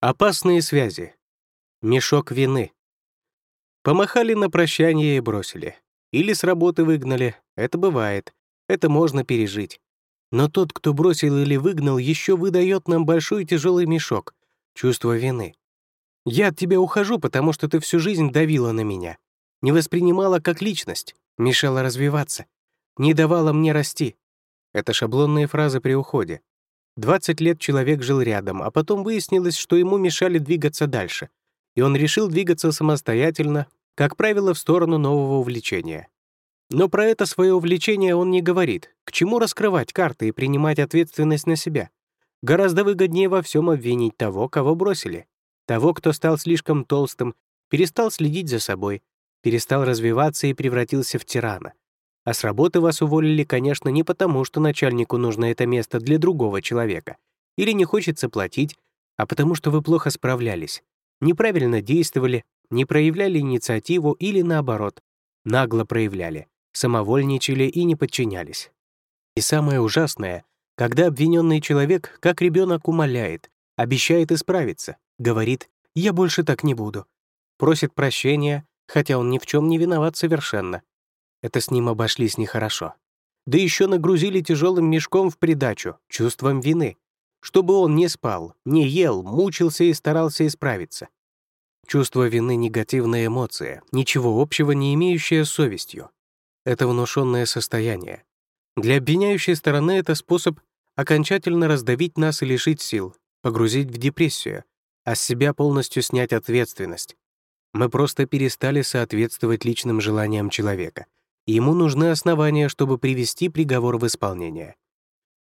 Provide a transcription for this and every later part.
Опасные связи. Мешок вины. Помахали на прощание и бросили. Или с работы выгнали. Это бывает. Это можно пережить. Но тот, кто бросил или выгнал, еще выдает нам большой тяжелый мешок. Чувство вины. Я от тебя ухожу, потому что ты всю жизнь давила на меня. Не воспринимала как личность, мешала развиваться, не давала мне расти. Это шаблонные фразы при уходе. 20 лет человек жил рядом, а потом выяснилось, что ему мешали двигаться дальше, и он решил двигаться самостоятельно, как правило, в сторону нового увлечения. Но про это свое увлечение он не говорит. К чему раскрывать карты и принимать ответственность на себя? Гораздо выгоднее во всем обвинить того, кого бросили. Того, кто стал слишком толстым, перестал следить за собой, перестал развиваться и превратился в тирана. А с работы вас уволили, конечно, не потому, что начальнику нужно это место для другого человека или не хочется платить, а потому что вы плохо справлялись, неправильно действовали, не проявляли инициативу или, наоборот, нагло проявляли, самовольничали и не подчинялись. И самое ужасное, когда обвиненный человек, как ребенок, умоляет, обещает исправиться, говорит «я больше так не буду», просит прощения, хотя он ни в чем не виноват совершенно, это с ним обошлись нехорошо. Да еще нагрузили тяжелым мешком в придачу, чувством вины, чтобы он не спал, не ел, мучился и старался исправиться. Чувство вины — негативная эмоция, ничего общего не имеющая с совестью. Это внушенное состояние. Для обвиняющей стороны это способ окончательно раздавить нас и лишить сил, погрузить в депрессию, а с себя полностью снять ответственность. Мы просто перестали соответствовать личным желаниям человека — Ему нужны основания, чтобы привести приговор в исполнение.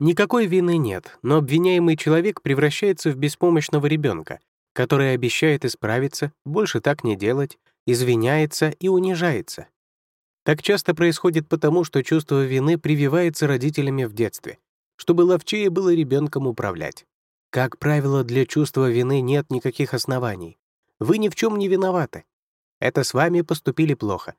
Никакой вины нет, но обвиняемый человек превращается в беспомощного ребенка, который обещает исправиться, больше так не делать, извиняется и унижается. Так часто происходит потому, что чувство вины прививается родителями в детстве, чтобы ловчее было ребенком управлять. Как правило, для чувства вины нет никаких оснований. Вы ни в чем не виноваты. Это с вами поступили плохо,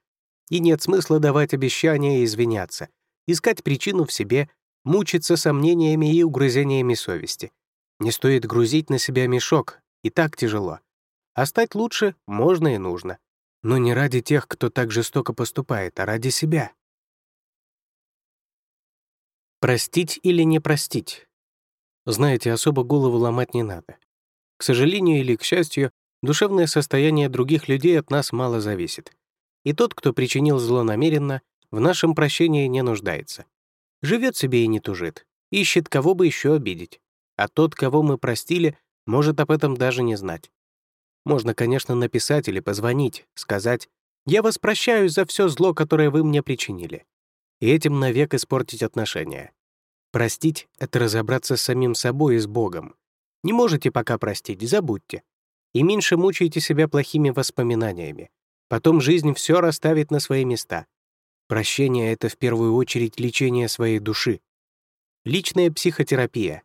и нет смысла давать обещания и извиняться, искать причину в себе, мучиться сомнениями и угрызениями совести. Не стоит грузить на себя мешок, и так тяжело. А стать лучше можно и нужно. Но не ради тех, кто так жестоко поступает, а ради себя. Простить или не простить? Знаете, особо голову ломать не надо. К сожалению или к счастью, душевное состояние других людей от нас мало зависит. И тот, кто причинил зло намеренно, в нашем прощении не нуждается. Живет себе и не тужит, ищет, кого бы еще обидеть. А тот, кого мы простили, может об этом даже не знать. Можно, конечно, написать или позвонить, сказать «Я вас прощаю за все зло, которое вы мне причинили», и этим навек испортить отношения. Простить — это разобраться с самим собой и с Богом. Не можете пока простить, забудьте. И меньше мучайте себя плохими воспоминаниями. Потом жизнь все расставит на свои места. Прощение — это в первую очередь лечение своей души. Личная психотерапия.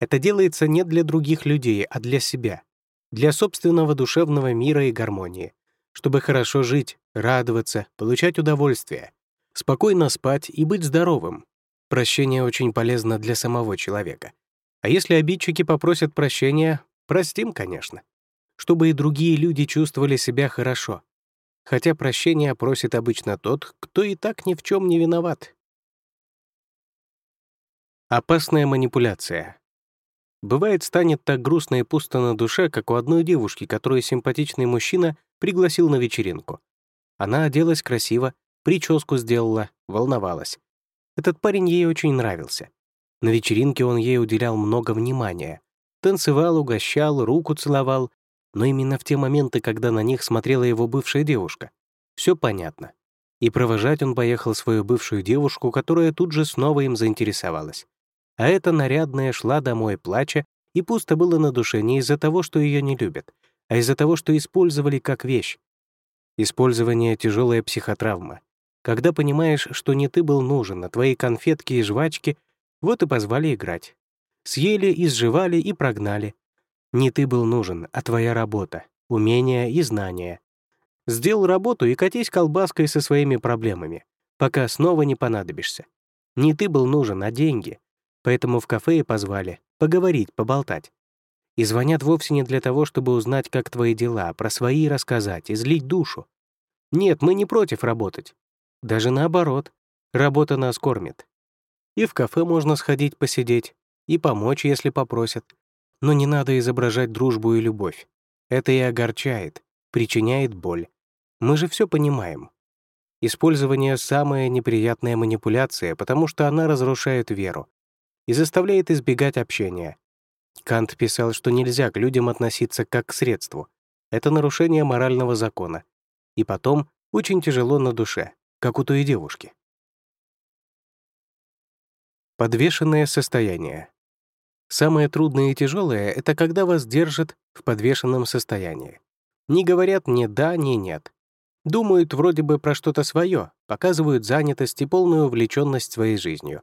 Это делается не для других людей, а для себя, для собственного душевного мира и гармонии, чтобы хорошо жить, радоваться, получать удовольствие, спокойно спать и быть здоровым. Прощение очень полезно для самого человека. А если обидчики попросят прощения, простим, конечно, чтобы и другие люди чувствовали себя хорошо, хотя прощения просит обычно тот, кто и так ни в чем не виноват. Опасная манипуляция. Бывает, станет так грустно и пусто на душе, как у одной девушки, которую симпатичный мужчина пригласил на вечеринку. Она оделась красиво, прическу сделала, волновалась. Этот парень ей очень нравился. На вечеринке он ей уделял много внимания. Танцевал, угощал, руку целовал, но именно в те моменты, когда на них смотрела его бывшая девушка. Все понятно. И провожать он поехал свою бывшую девушку, которая тут же снова им заинтересовалась. А эта нарядная шла домой плача, и пусто было на душе не из-за того, что ее не любят, а из-за того, что использовали как вещь. Использование — тяжелая психотравма. Когда понимаешь, что не ты был нужен, а твои конфетки и жвачки, вот и позвали играть. Съели, изживали и прогнали, не ты был нужен, а твоя работа, умения и знания. Сделал работу и катись колбаской со своими проблемами, пока снова не понадобишься. Не ты был нужен, а деньги. Поэтому в кафе и позвали, поговорить, поболтать. И звонят вовсе не для того, чтобы узнать, как твои дела, про свои рассказать, излить душу. Нет, мы не против работать. Даже наоборот, работа нас кормит. И в кафе можно сходить посидеть, и помочь, если попросят. Но не надо изображать дружбу и любовь. Это и огорчает, причиняет боль. Мы же все понимаем. Использование — самая неприятная манипуляция, потому что она разрушает веру и заставляет избегать общения. Кант писал, что нельзя к людям относиться как к средству. Это нарушение морального закона. И потом очень тяжело на душе, как у той девушки. Подвешенное состояние. Самое трудное и тяжелое — это когда вас держат в подвешенном состоянии. Не говорят ни да, ни нет. Думают вроде бы про что-то свое, показывают занятость и полную увлеченность своей жизнью.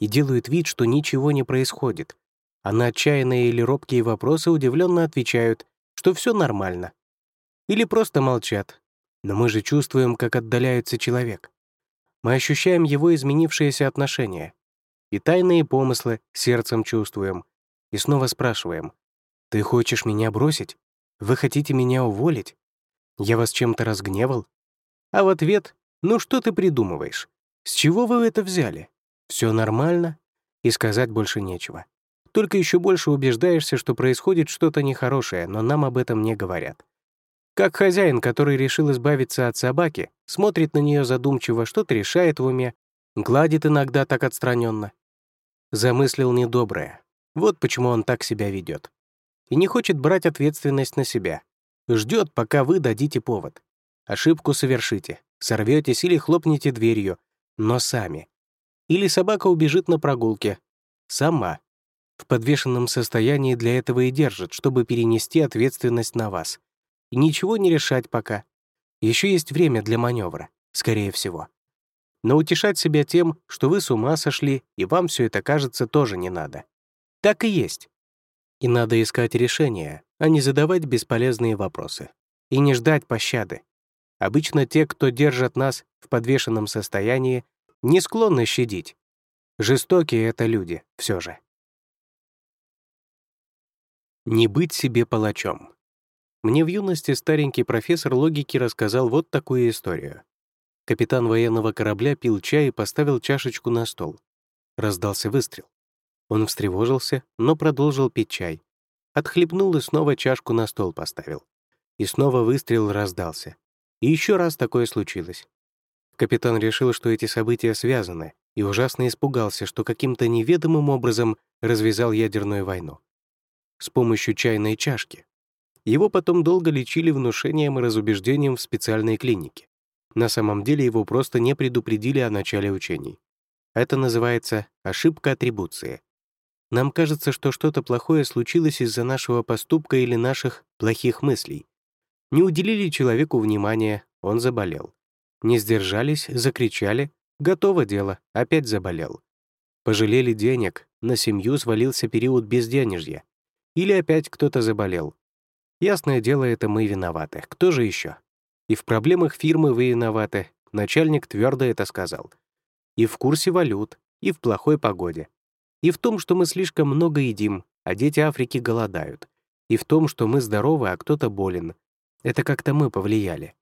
И делают вид, что ничего не происходит. А на отчаянные или робкие вопросы удивленно отвечают, что все нормально. Или просто молчат. Но мы же чувствуем, как отдаляется человек. Мы ощущаем его изменившиеся отношения. И тайные помыслы сердцем чувствуем. И снова спрашиваем, «Ты хочешь меня бросить? Вы хотите меня уволить? Я вас чем-то разгневал? А в ответ, ну что ты придумываешь? С чего вы это взяли? Все нормально? И сказать больше нечего. Только еще больше убеждаешься, что происходит что-то нехорошее, но нам об этом не говорят. Как хозяин, который решил избавиться от собаки, смотрит на нее задумчиво, что-то решает в уме, гладит иногда так отстраненно. Замыслил недоброе. Вот почему он так себя ведет. И не хочет брать ответственность на себя. Ждет, пока вы дадите повод. Ошибку совершите, сорветесь или хлопнете дверью, но сами. Или собака убежит на прогулке. Сама. В подвешенном состоянии для этого и держат, чтобы перенести ответственность на вас. И ничего не решать пока. Еще есть время для маневра, скорее всего. Но утешать себя тем, что вы с ума сошли, и вам все это кажется, тоже не надо. Так и есть. И надо искать решение, а не задавать бесполезные вопросы. И не ждать пощады. Обычно те, кто держат нас в подвешенном состоянии, не склонны щадить. Жестокие — это люди, все же. Не быть себе палачом. Мне в юности старенький профессор логики рассказал вот такую историю. Капитан военного корабля пил чай и поставил чашечку на стол. Раздался выстрел. Он встревожился, но продолжил пить чай. Отхлебнул и снова чашку на стол поставил. И снова выстрел раздался. И еще раз такое случилось. Капитан решил, что эти события связаны, и ужасно испугался, что каким-то неведомым образом развязал ядерную войну. С помощью чайной чашки. Его потом долго лечили внушением и разубеждением в специальной клинике. На самом деле его просто не предупредили о начале учений. Это называется ошибка атрибуции. Нам кажется, что что-то плохое случилось из-за нашего поступка или наших плохих мыслей. Не уделили человеку внимания, он заболел. Не сдержались, закричали, готово дело, опять заболел. Пожалели денег, на семью свалился период безденежья. Или опять кто-то заболел. Ясное дело, это мы виноваты. Кто же еще? И в проблемах фирмы вы виноваты. Начальник твердо это сказал. И в курсе валют, и в плохой погоде, и в том, что мы слишком много едим, а дети Африки голодают. И в том, что мы здоровы, а кто-то болен. Это как-то мы повлияли.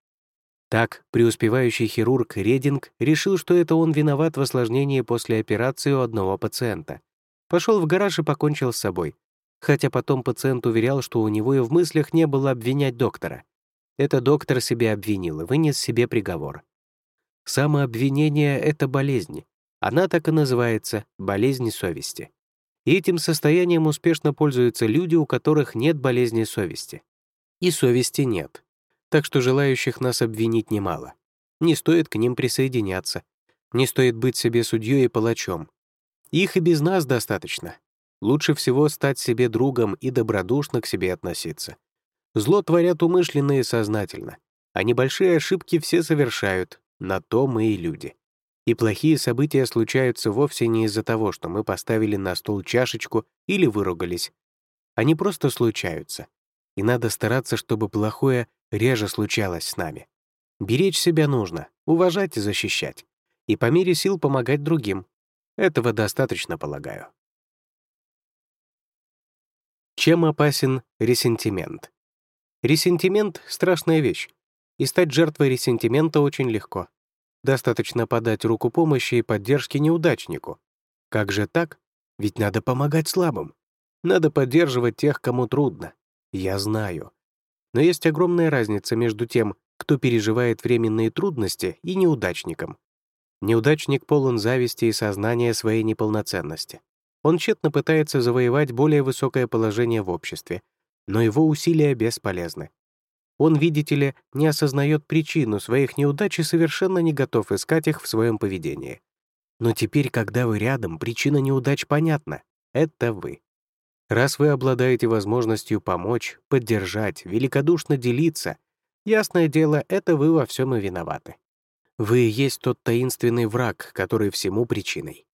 Так, преуспевающий хирург Рединг решил, что это он виноват в осложнении после операции у одного пациента. Пошел в гараж и покончил с собой. Хотя потом пациент уверял, что у него и в мыслях не было обвинять доктора. Это доктор себя обвинил и вынес себе приговор. Самообвинение — это болезнь, она так и называется «болезнь совести». И этим состоянием успешно пользуются люди, у которых нет болезни совести. И совести нет. Так что желающих нас обвинить немало. Не стоит к ним присоединяться. Не стоит быть себе судьей и палачом. Их и без нас достаточно. Лучше всего стать себе другом и добродушно к себе относиться. Зло творят умышленно и сознательно, а небольшие ошибки все совершают, на то мы и люди. И плохие события случаются вовсе не из-за того, что мы поставили на стол чашечку или выругались. Они просто случаются. И надо стараться, чтобы плохое реже случалось с нами. Беречь себя нужно, уважать и защищать. И по мере сил помогать другим. Этого достаточно, полагаю. Чем опасен ресентимент? Ресентимент — страшная вещь, и стать жертвой ресентимента очень легко. Достаточно подать руку помощи и поддержки неудачнику. Как же так? Ведь надо помогать слабым. Надо поддерживать тех, кому трудно. Я знаю. Но есть огромная разница между тем, кто переживает временные трудности, и неудачником. Неудачник полон зависти и сознания своей неполноценности. Он тщетно пытается завоевать более высокое положение в обществе, но его усилия бесполезны. Он, видите ли, не осознает причину своих неудач и совершенно не готов искать их в своем поведении. Но теперь, когда вы рядом, причина неудач понятна. Это вы. Раз вы обладаете возможностью помочь, поддержать, великодушно делиться, ясное дело, это вы во всем и виноваты. Вы и есть тот таинственный враг, который всему причиной.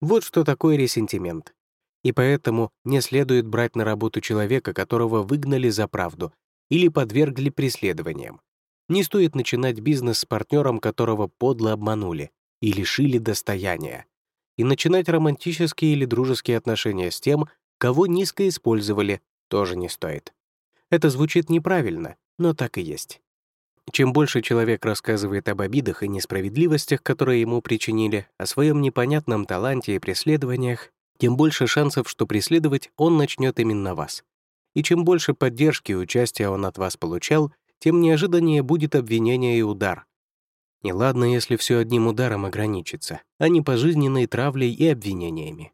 Вот что такое ресентимент. И поэтому не следует брать на работу человека, которого выгнали за правду или подвергли преследованиям. Не стоит начинать бизнес с партнером, которого подло обманули и лишили достояния. И начинать романтические или дружеские отношения с тем, кого низко использовали, тоже не стоит. Это звучит неправильно, но так и есть. Чем больше человек рассказывает об обидах и несправедливостях, которые ему причинили, о своем непонятном таланте и преследованиях, тем больше шансов, что преследовать он начнет именно вас. И чем больше поддержки и участия он от вас получал, тем неожиданнее будет обвинение и удар. Неладно, если все одним ударом ограничится, а не пожизненной травлей и обвинениями.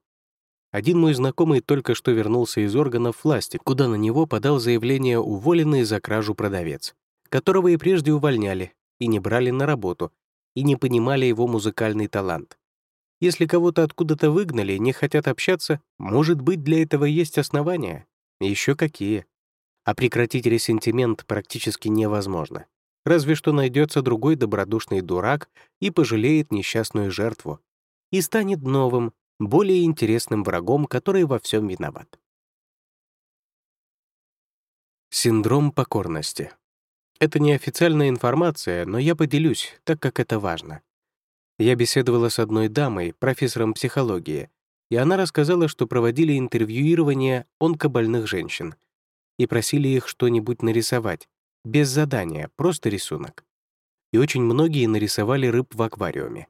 Один мой знакомый только что вернулся из органов власти, куда на него подал заявление уволенный за кражу продавец которого и прежде увольняли, и не брали на работу, и не понимали его музыкальный талант. Если кого-то откуда-то выгнали и не хотят общаться, может быть, для этого есть основания. Еще какие. А прекратить ресентимент практически невозможно. Разве что найдется другой добродушный дурак и пожалеет несчастную жертву. И станет новым, более интересным врагом, который во всем виноват. Синдром покорности. Это неофициальная информация, но я поделюсь, так как это важно. Я беседовала с одной дамой, профессором психологии, и она рассказала, что проводили интервьюирование онкобольных женщин и просили их что-нибудь нарисовать, без задания, просто рисунок. И очень многие нарисовали рыб в аквариуме.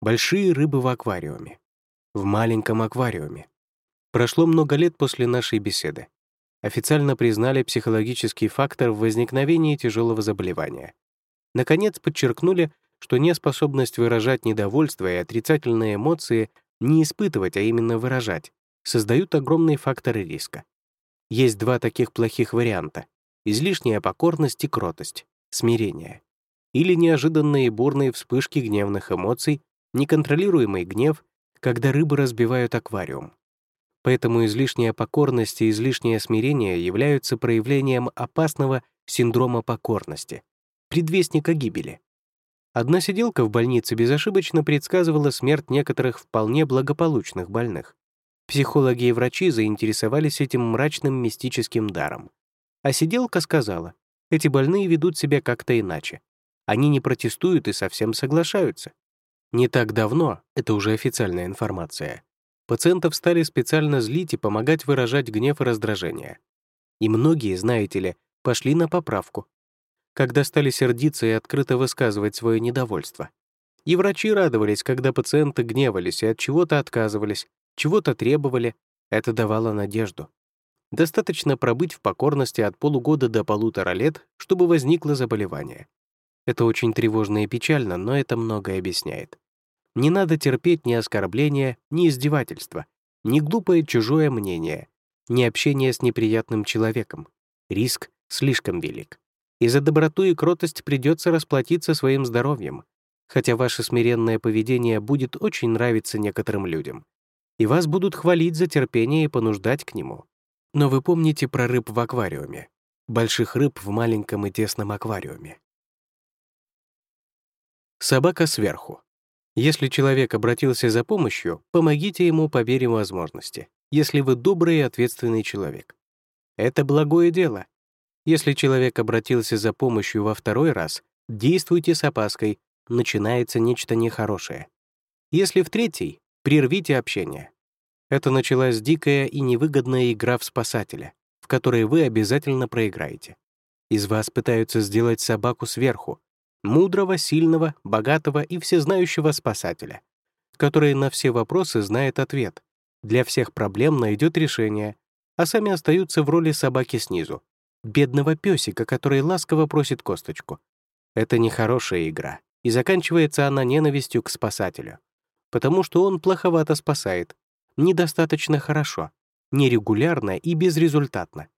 Большие рыбы в аквариуме. В маленьком аквариуме. Прошло много лет после нашей беседы официально признали психологический фактор в возникновении тяжелого заболевания. Наконец, подчеркнули, что неспособность выражать недовольство и отрицательные эмоции не испытывать, а именно выражать, создают огромные факторы риска. Есть два таких плохих варианта — излишняя покорность и кротость, смирение. Или неожиданные бурные вспышки гневных эмоций, неконтролируемый гнев, когда рыбы разбивают аквариум. Поэтому излишняя покорность и излишнее смирение являются проявлением опасного синдрома покорности, предвестника гибели. Одна сиделка в больнице безошибочно предсказывала смерть некоторых вполне благополучных больных. Психологи и врачи заинтересовались этим мрачным мистическим даром. А сиделка сказала, эти больные ведут себя как-то иначе. Они не протестуют и совсем соглашаются. Не так давно, это уже официальная информация, Пациентов стали специально злить и помогать выражать гнев и раздражение. И многие, знаете ли, пошли на поправку, когда стали сердиться и открыто высказывать свое недовольство. И врачи радовались, когда пациенты гневались и от чего-то отказывались, чего-то требовали. Это давало надежду. Достаточно пробыть в покорности от полугода до полутора лет, чтобы возникло заболевание. Это очень тревожно и печально, но это многое объясняет. Не надо терпеть ни оскорбления, ни издевательства, ни глупое чужое мнение, ни общение с неприятным человеком. Риск слишком велик. И за доброту и кротость придется расплатиться своим здоровьем, хотя ваше смиренное поведение будет очень нравиться некоторым людям. И вас будут хвалить за терпение и понуждать к нему. Но вы помните про рыб в аквариуме. Больших рыб в маленьком и тесном аквариуме. Собака сверху. Если человек обратился за помощью, помогите ему по мере возможности, если вы добрый и ответственный человек. Это благое дело. Если человек обратился за помощью во второй раз, действуйте с опаской, начинается нечто нехорошее. Если в третий, прервите общение. Это началась дикая и невыгодная игра в спасателя. в которой вы обязательно проиграете. Из вас пытаются сделать собаку сверху, мудрого, сильного, богатого и всезнающего спасателя, который на все вопросы знает ответ, для всех проблем найдет решение, а сами остаются в роли собаки снизу, бедного песика, который ласково просит косточку. Это нехорошая игра, и заканчивается она ненавистью к спасателю, потому что он плоховато спасает, недостаточно хорошо, нерегулярно и безрезультатно.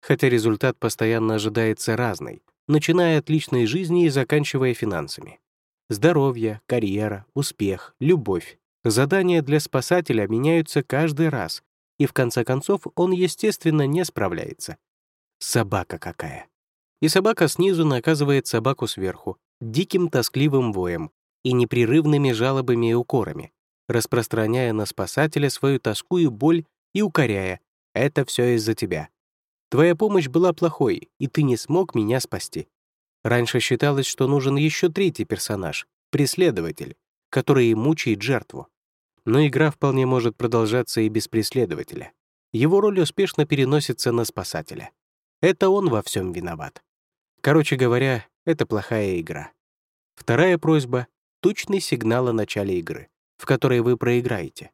Хотя результат постоянно ожидается разный, начиная от личной жизни и заканчивая финансами. Здоровье, карьера, успех, любовь. Задания для спасателя меняются каждый раз, и в конце концов он, естественно, не справляется. Собака какая. И собака снизу наказывает собаку сверху, диким тоскливым воем и непрерывными жалобами и укорами, распространяя на спасателя свою тоску и боль и укоряя «это все из-за тебя». Твоя помощь была плохой, и ты не смог меня спасти. Раньше считалось, что нужен еще третий персонаж — преследователь, который мучает жертву. Но игра вполне может продолжаться и без преследователя. Его роль успешно переносится на спасателя. Это он во всем виноват. Короче говоря, это плохая игра. Вторая просьба — точный сигнал о начале игры, в которой вы проиграете.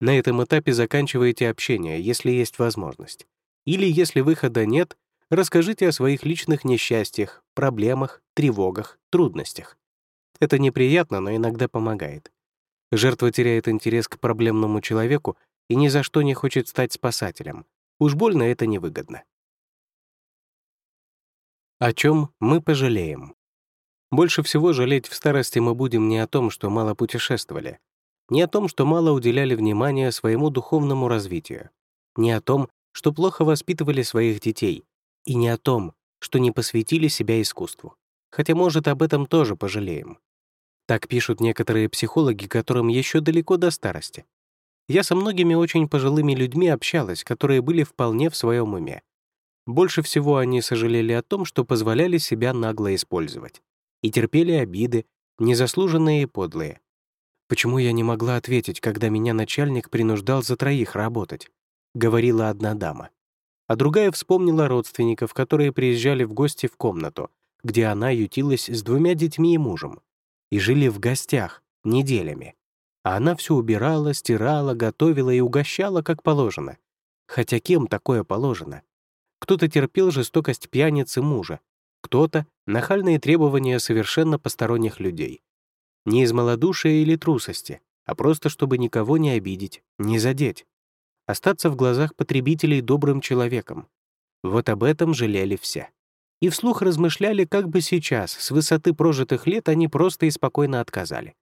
На этом этапе заканчиваете общение, если есть возможность. Или, если выхода нет, расскажите о своих личных несчастьях, проблемах, тревогах, трудностях. Это неприятно, но иногда помогает. Жертва теряет интерес к проблемному человеку и ни за что не хочет стать спасателем. Уж больно это невыгодно. О чем мы пожалеем? Больше всего жалеть в старости мы будем не о том, что мало путешествовали, не о том, что мало уделяли внимания своему духовному развитию, не о том, что плохо воспитывали своих детей, и не о том, что не посвятили себя искусству. Хотя, может, об этом тоже пожалеем. Так пишут некоторые психологи, которым еще далеко до старости. Я со многими очень пожилыми людьми общалась, которые были вполне в своем уме. Больше всего они сожалели о том, что позволяли себя нагло использовать. И терпели обиды, незаслуженные и подлые. «Почему я не могла ответить, когда меня начальник принуждал за троих работать?» — говорила одна дама. А другая вспомнила родственников, которые приезжали в гости в комнату, где она ютилась с двумя детьми и мужем и жили в гостях неделями. А она все убирала, стирала, готовила и угощала, как положено. Хотя кем такое положено? Кто-то терпел жестокость пьяницы мужа, кто-то — нахальные требования совершенно посторонних людей. Не из малодушия или трусости, а просто чтобы никого не обидеть, не задеть. Остаться в глазах потребителей добрым человеком. Вот об этом жалели все и вслух размышляли, как бы сейчас, с высоты прожитых лет, они просто и спокойно отказали.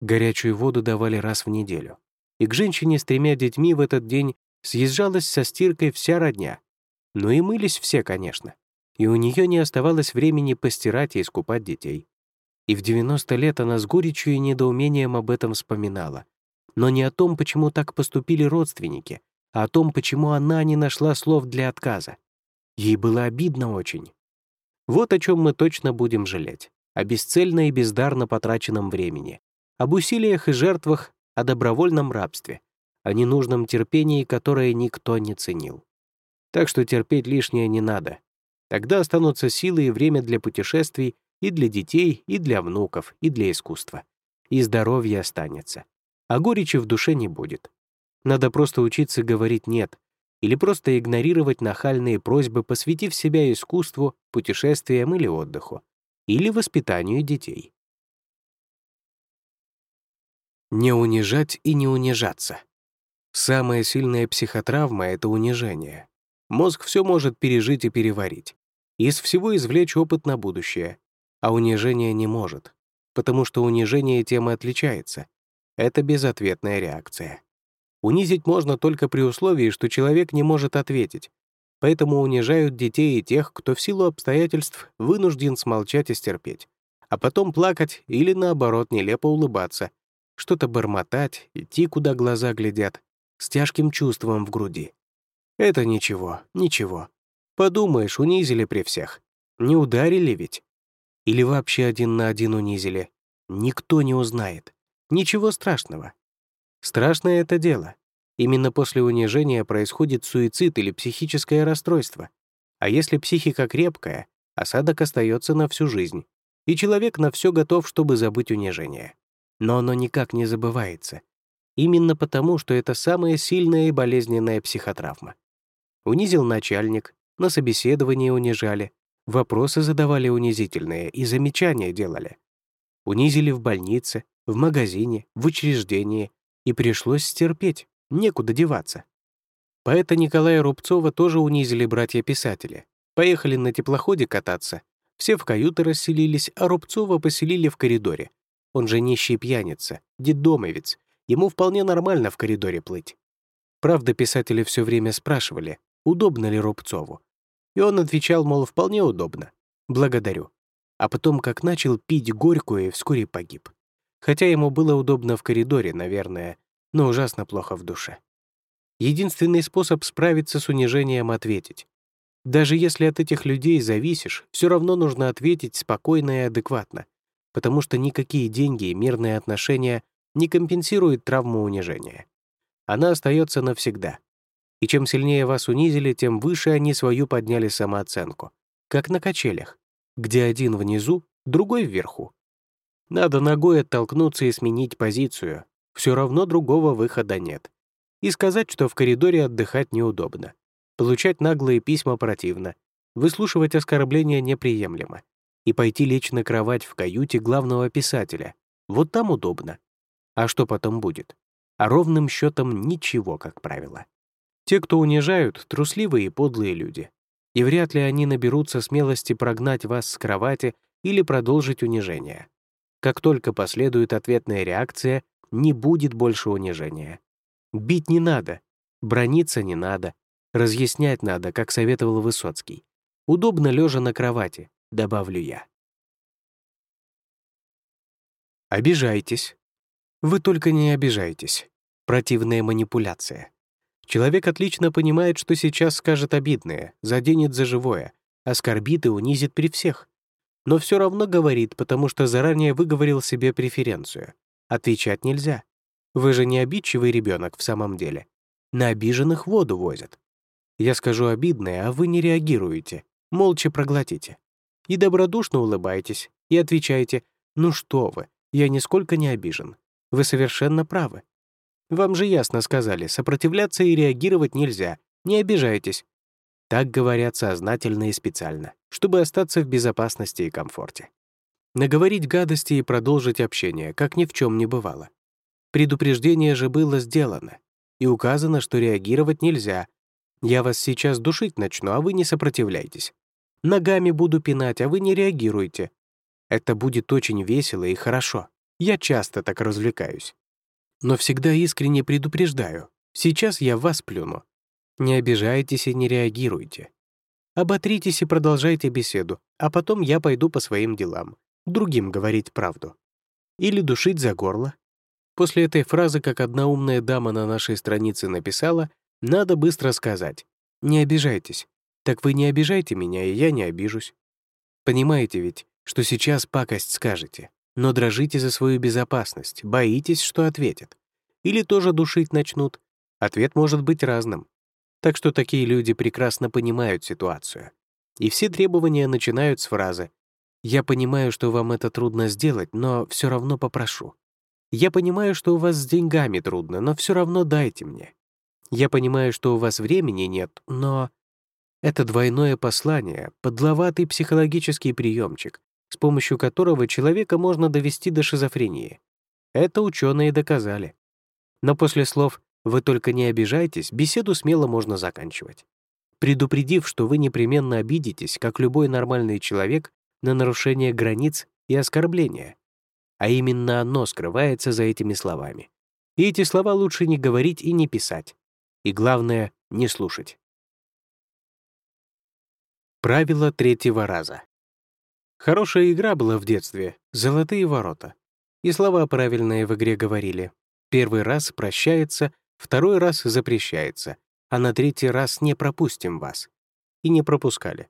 Горячую воду давали раз в неделю. И к женщине с тремя детьми в этот день съезжалась со стиркой вся родня. Ну и мылись все, конечно. И у нее не оставалось времени постирать и искупать детей. И в 90 лет она с горечью и недоумением об этом вспоминала. Но не о том, почему так поступили родственники, а о том, почему она не нашла слов для отказа. Ей было обидно очень. Вот о чем мы точно будем жалеть. О бесцельно и бездарно потраченном времени. Об усилиях и жертвах, о добровольном рабстве. О ненужном терпении, которое никто не ценил. Так что терпеть лишнее не надо. Тогда останутся силы и время для путешествий и для детей, и для внуков, и для искусства. И здоровье останется. А горечи в душе не будет. Надо просто учиться говорить «нет», или просто игнорировать нахальные просьбы, посвятив себя искусству, путешествиям или отдыху, или воспитанию детей. Не унижать и не унижаться. Самая сильная психотравма — это унижение. Мозг все может пережить и переварить. Из всего извлечь опыт на будущее. А унижение не может, потому что унижение тем и отличается. Это безответная реакция. Унизить можно только при условии, что человек не может ответить. Поэтому унижают детей и тех, кто в силу обстоятельств вынужден смолчать и стерпеть. А потом плакать или, наоборот, нелепо улыбаться, что-то бормотать, идти, куда глаза глядят, с тяжким чувством в груди. Это ничего, ничего. Подумаешь, унизили при всех. Не ударили ведь? Или вообще один на один унизили? Никто не узнает. Ничего страшного. Страшное это дело. Именно после унижения происходит суицид или психическое расстройство. А если психика крепкая, осадок остается на всю жизнь, и человек на все готов, чтобы забыть унижение. Но оно никак не забывается. Именно потому, что это самая сильная и болезненная психотравма. Унизил начальник, на собеседовании унижали, вопросы задавали унизительные и замечания делали. Унизили в больнице, в магазине, в учреждении, и пришлось стерпеть, некуда деваться. Поэта Николая Рубцова тоже унизили братья-писатели. Поехали на теплоходе кататься. Все в каюты расселились, а Рубцова поселили в коридоре. Он же нищий пьяница, деддомовец. Ему вполне нормально в коридоре плыть. Правда, писатели все время спрашивали, удобно ли Рубцову. И он отвечал, мол, вполне удобно. Благодарю. А потом, как начал пить горькую, и вскоре погиб. Хотя ему было удобно в коридоре, наверное, но ужасно плохо в душе. Единственный способ справиться с унижением — ответить. Даже если от этих людей зависишь, все равно нужно ответить спокойно и адекватно, потому что никакие деньги и мирные отношения не компенсируют травму унижения. Она остается навсегда. И чем сильнее вас унизили, тем выше они свою подняли самооценку. Как на качелях, где один внизу, другой вверху. Надо ногой оттолкнуться и сменить позицию. Все равно другого выхода нет. И сказать, что в коридоре отдыхать неудобно. Получать наглые письма противно. Выслушивать оскорбления неприемлемо. И пойти лечь на кровать в каюте главного писателя. Вот там удобно. А что потом будет? А ровным счетом ничего, как правило. Те, кто унижают, трусливые и подлые люди. И вряд ли они наберутся смелости прогнать вас с кровати или продолжить унижение. Как только последует ответная реакция, не будет больше унижения. Бить не надо, брониться не надо, разъяснять надо, как советовал Высоцкий. Удобно лежа на кровати, добавлю я. Обижайтесь. Вы только не обижайтесь. Противная манипуляция. Человек отлично понимает, что сейчас скажет обидное, заденет за живое, оскорбит и унизит при всех. Но все равно говорит, потому что заранее выговорил себе преференцию. Отвечать нельзя. Вы же не обидчивый ребенок в самом деле. На обиженных воду возят. Я скажу обидное, а вы не реагируете, молча проглотите. И добродушно улыбаетесь, и отвечаете «Ну что вы, я нисколько не обижен. Вы совершенно правы. Вам же ясно сказали, сопротивляться и реагировать нельзя. Не обижайтесь. Так говорят сознательно и специально, чтобы остаться в безопасности и комфорте. Наговорить гадости и продолжить общение, как ни в чем не бывало. Предупреждение же было сделано, и указано, что реагировать нельзя. Я вас сейчас душить начну, а вы не сопротивляйтесь. Ногами буду пинать, а вы не реагируете. Это будет очень весело и хорошо. Я часто так развлекаюсь но всегда искренне предупреждаю. Сейчас я вас плюну. Не обижайтесь и не реагируйте. Оботритесь и продолжайте беседу, а потом я пойду по своим делам, другим говорить правду. Или душить за горло. После этой фразы, как одна умная дама на нашей странице написала, надо быстро сказать «Не обижайтесь». Так вы не обижайте меня, и я не обижусь. Понимаете ведь, что сейчас пакость скажете но дрожите за свою безопасность, боитесь, что ответят. Или тоже душить начнут. Ответ может быть разным. Так что такие люди прекрасно понимают ситуацию. И все требования начинают с фразы «Я понимаю, что вам это трудно сделать, но все равно попрошу». «Я понимаю, что у вас с деньгами трудно, но все равно дайте мне». «Я понимаю, что у вас времени нет, но...» Это двойное послание, подловатый психологический приемчик, с помощью которого человека можно довести до шизофрении. Это ученые доказали. Но после слов «вы только не обижайтесь» беседу смело можно заканчивать. Предупредив, что вы непременно обидитесь, как любой нормальный человек, на нарушение границ и оскорбления. А именно оно скрывается за этими словами. И эти слова лучше не говорить и не писать. И главное — не слушать. Правило третьего раза. Хорошая игра была в детстве, золотые ворота. И слова правильные в игре говорили. Первый раз прощается, второй раз запрещается, а на третий раз не пропустим вас. И не пропускали.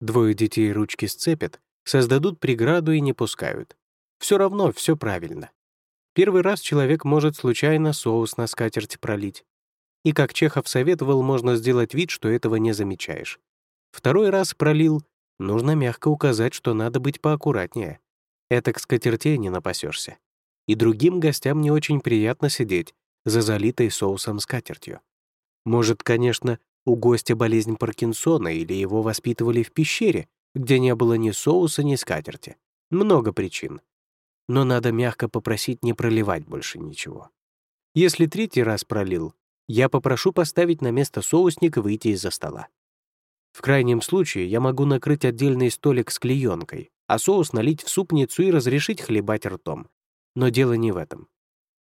Двое детей ручки сцепят, создадут преграду и не пускают. Все равно все правильно. Первый раз человек может случайно соус на скатерть пролить, И, как Чехов советовал, можно сделать вид, что этого не замечаешь. Второй раз пролил, нужно мягко указать, что надо быть поаккуратнее. Это к скатертей не напасешься. И другим гостям не очень приятно сидеть за залитой соусом скатертью. Может, конечно, у гостя болезнь Паркинсона или его воспитывали в пещере, где не было ни соуса, ни скатерти. Много причин. Но надо мягко попросить не проливать больше ничего. Если третий раз пролил, я попрошу поставить на место соусник и выйти из-за стола. В крайнем случае я могу накрыть отдельный столик с клеенкой, а соус налить в супницу и разрешить хлебать ртом. Но дело не в этом.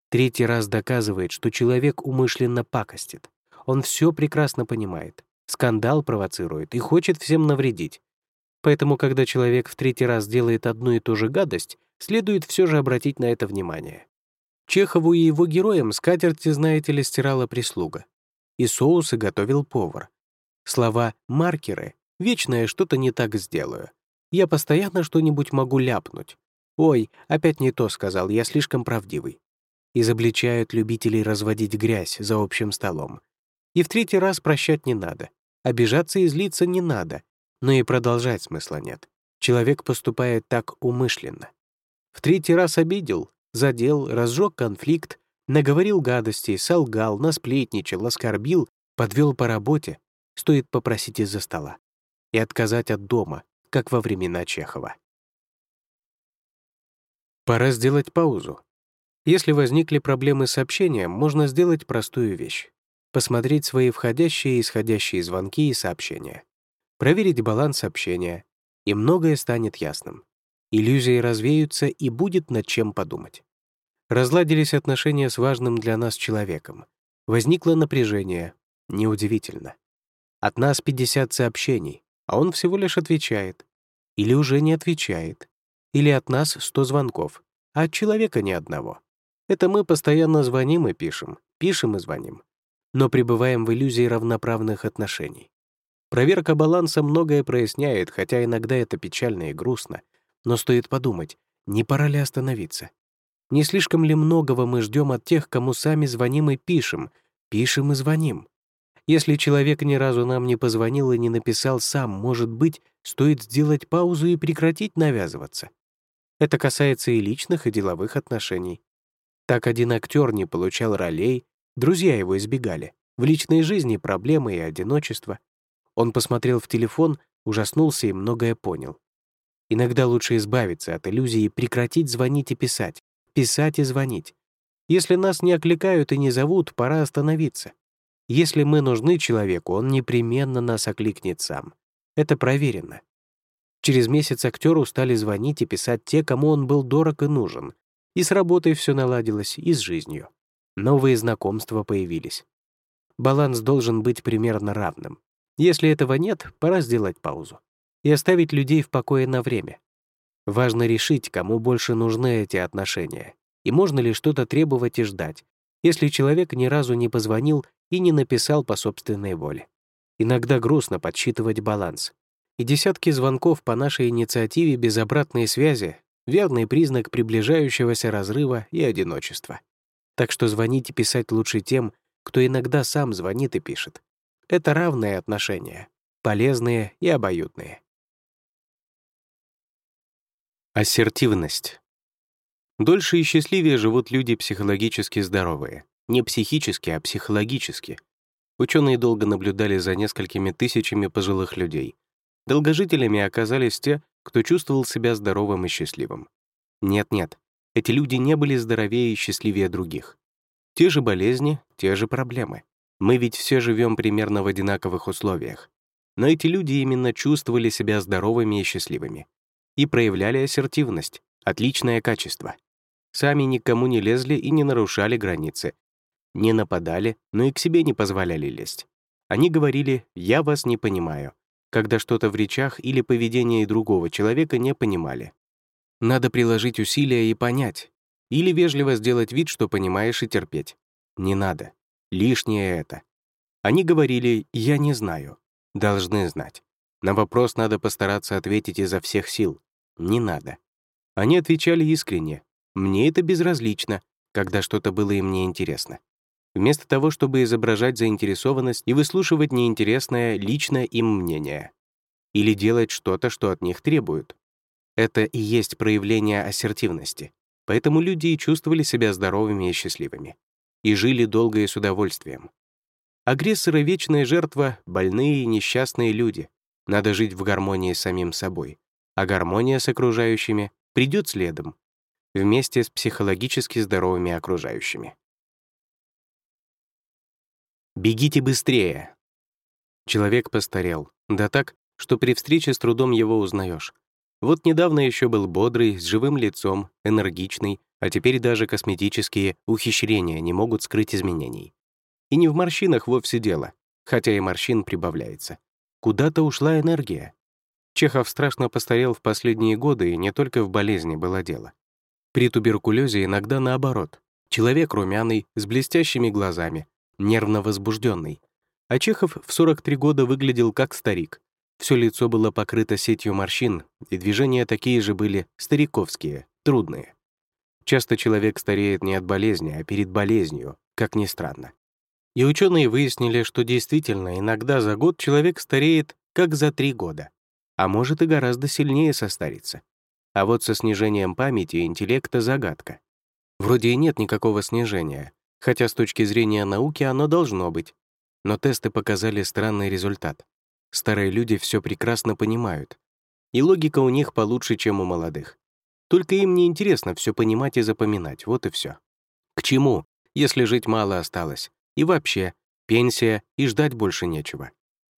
Третий раз доказывает, что человек умышленно пакостит. Он все прекрасно понимает, скандал провоцирует и хочет всем навредить. Поэтому, когда человек в третий раз делает одну и ту же гадость, следует все же обратить на это внимание. Чехову и его героям скатерти, знаете ли, стирала прислуга. И соусы готовил повар. Слова «маркеры» — вечное что-то не так сделаю. Я постоянно что-нибудь могу ляпнуть. Ой, опять не то сказал, я слишком правдивый. Изобличают любителей разводить грязь за общим столом. И в третий раз прощать не надо. Обижаться и злиться не надо. Но и продолжать смысла нет. Человек поступает так умышленно. В третий раз обидел, задел, разжег конфликт, наговорил гадостей, солгал, насплетничал, оскорбил, подвел по работе, стоит попросить из-за стола и отказать от дома, как во времена Чехова. Пора сделать паузу. Если возникли проблемы с общением, можно сделать простую вещь. Посмотреть свои входящие и исходящие звонки и сообщения. Проверить баланс общения, и многое станет ясным. Иллюзии развеются, и будет над чем подумать. Разладились отношения с важным для нас человеком. Возникло напряжение. Неудивительно. От нас 50 сообщений, а он всего лишь отвечает. Или уже не отвечает. Или от нас 100 звонков, а от человека ни одного. Это мы постоянно звоним и пишем, пишем и звоним. Но пребываем в иллюзии равноправных отношений. Проверка баланса многое проясняет, хотя иногда это печально и грустно. Но стоит подумать, не пора ли остановиться? Не слишком ли многого мы ждем от тех, кому сами звоним и пишем, пишем и звоним? Если человек ни разу нам не позвонил и не написал сам, может быть, стоит сделать паузу и прекратить навязываться. Это касается и личных, и деловых отношений. Так один актер не получал ролей, друзья его избегали. В личной жизни проблемы и одиночество. Он посмотрел в телефон, ужаснулся и многое понял. Иногда лучше избавиться от иллюзии и прекратить звонить и писать писать и звонить. Если нас не окликают и не зовут, пора остановиться. Если мы нужны человеку, он непременно нас окликнет сам. Это проверено. Через месяц актеру стали звонить и писать те, кому он был дорог и нужен. И с работой все наладилось, и с жизнью. Новые знакомства появились. Баланс должен быть примерно равным. Если этого нет, пора сделать паузу и оставить людей в покое на время. Важно решить, кому больше нужны эти отношения, и можно ли что-то требовать и ждать, если человек ни разу не позвонил и не написал по собственной воле. Иногда грустно подсчитывать баланс. И десятки звонков по нашей инициативе без обратной связи — верный признак приближающегося разрыва и одиночества. Так что звонить и писать лучше тем, кто иногда сам звонит и пишет. Это равные отношения, полезные и обоюдные. Ассертивность. Дольше и счастливее живут люди психологически здоровые. Не психически, а психологически. Ученые долго наблюдали за несколькими тысячами пожилых людей. Долгожителями оказались те, кто чувствовал себя здоровым и счастливым. Нет-нет, эти люди не были здоровее и счастливее других. Те же болезни, те же проблемы. Мы ведь все живем примерно в одинаковых условиях. Но эти люди именно чувствовали себя здоровыми и счастливыми и проявляли ассертивность, отличное качество. Сами никому не лезли и не нарушали границы. Не нападали, но и к себе не позволяли лезть. Они говорили «я вас не понимаю», когда что-то в речах или поведении другого человека не понимали. Надо приложить усилия и понять, или вежливо сделать вид, что понимаешь и терпеть. Не надо. Лишнее это. Они говорили «я не знаю». Должны знать. На вопрос надо постараться ответить изо всех сил. Не надо. Они отвечали искренне. Мне это безразлично, когда что-то было им неинтересно. Вместо того, чтобы изображать заинтересованность и выслушивать неинтересное личное им мнение. Или делать что-то, что от них требуют. Это и есть проявление ассертивности. Поэтому люди и чувствовали себя здоровыми и счастливыми. И жили долго и с удовольствием. Агрессоры — вечная жертва, больные и несчастные люди. Надо жить в гармонии с самим собой. А гармония с окружающими придет следом, вместе с психологически здоровыми окружающими. Бегите быстрее. Человек постарел, да так, что при встрече с трудом его узнаешь. Вот недавно еще был бодрый, с живым лицом, энергичный, а теперь даже косметические ухищрения не могут скрыть изменений. И не в морщинах вовсе дело, хотя и морщин прибавляется. Куда-то ушла энергия. Чехов страшно постарел в последние годы, и не только в болезни было дело. При туберкулезе иногда наоборот. Человек румяный, с блестящими глазами, нервно возбужденный. А Чехов в 43 года выглядел как старик. Все лицо было покрыто сетью морщин, и движения такие же были стариковские, трудные. Часто человек стареет не от болезни, а перед болезнью, как ни странно. И ученые выяснили, что действительно иногда за год человек стареет как за три года, а может и гораздо сильнее состариться. А вот со снижением памяти и интеллекта загадка. Вроде и нет никакого снижения, хотя с точки зрения науки оно должно быть. Но тесты показали странный результат. Старые люди все прекрасно понимают. И логика у них получше, чем у молодых. Только им не интересно все понимать и запоминать, вот и все. К чему, если жить мало осталось? И вообще, пенсия и ждать больше нечего.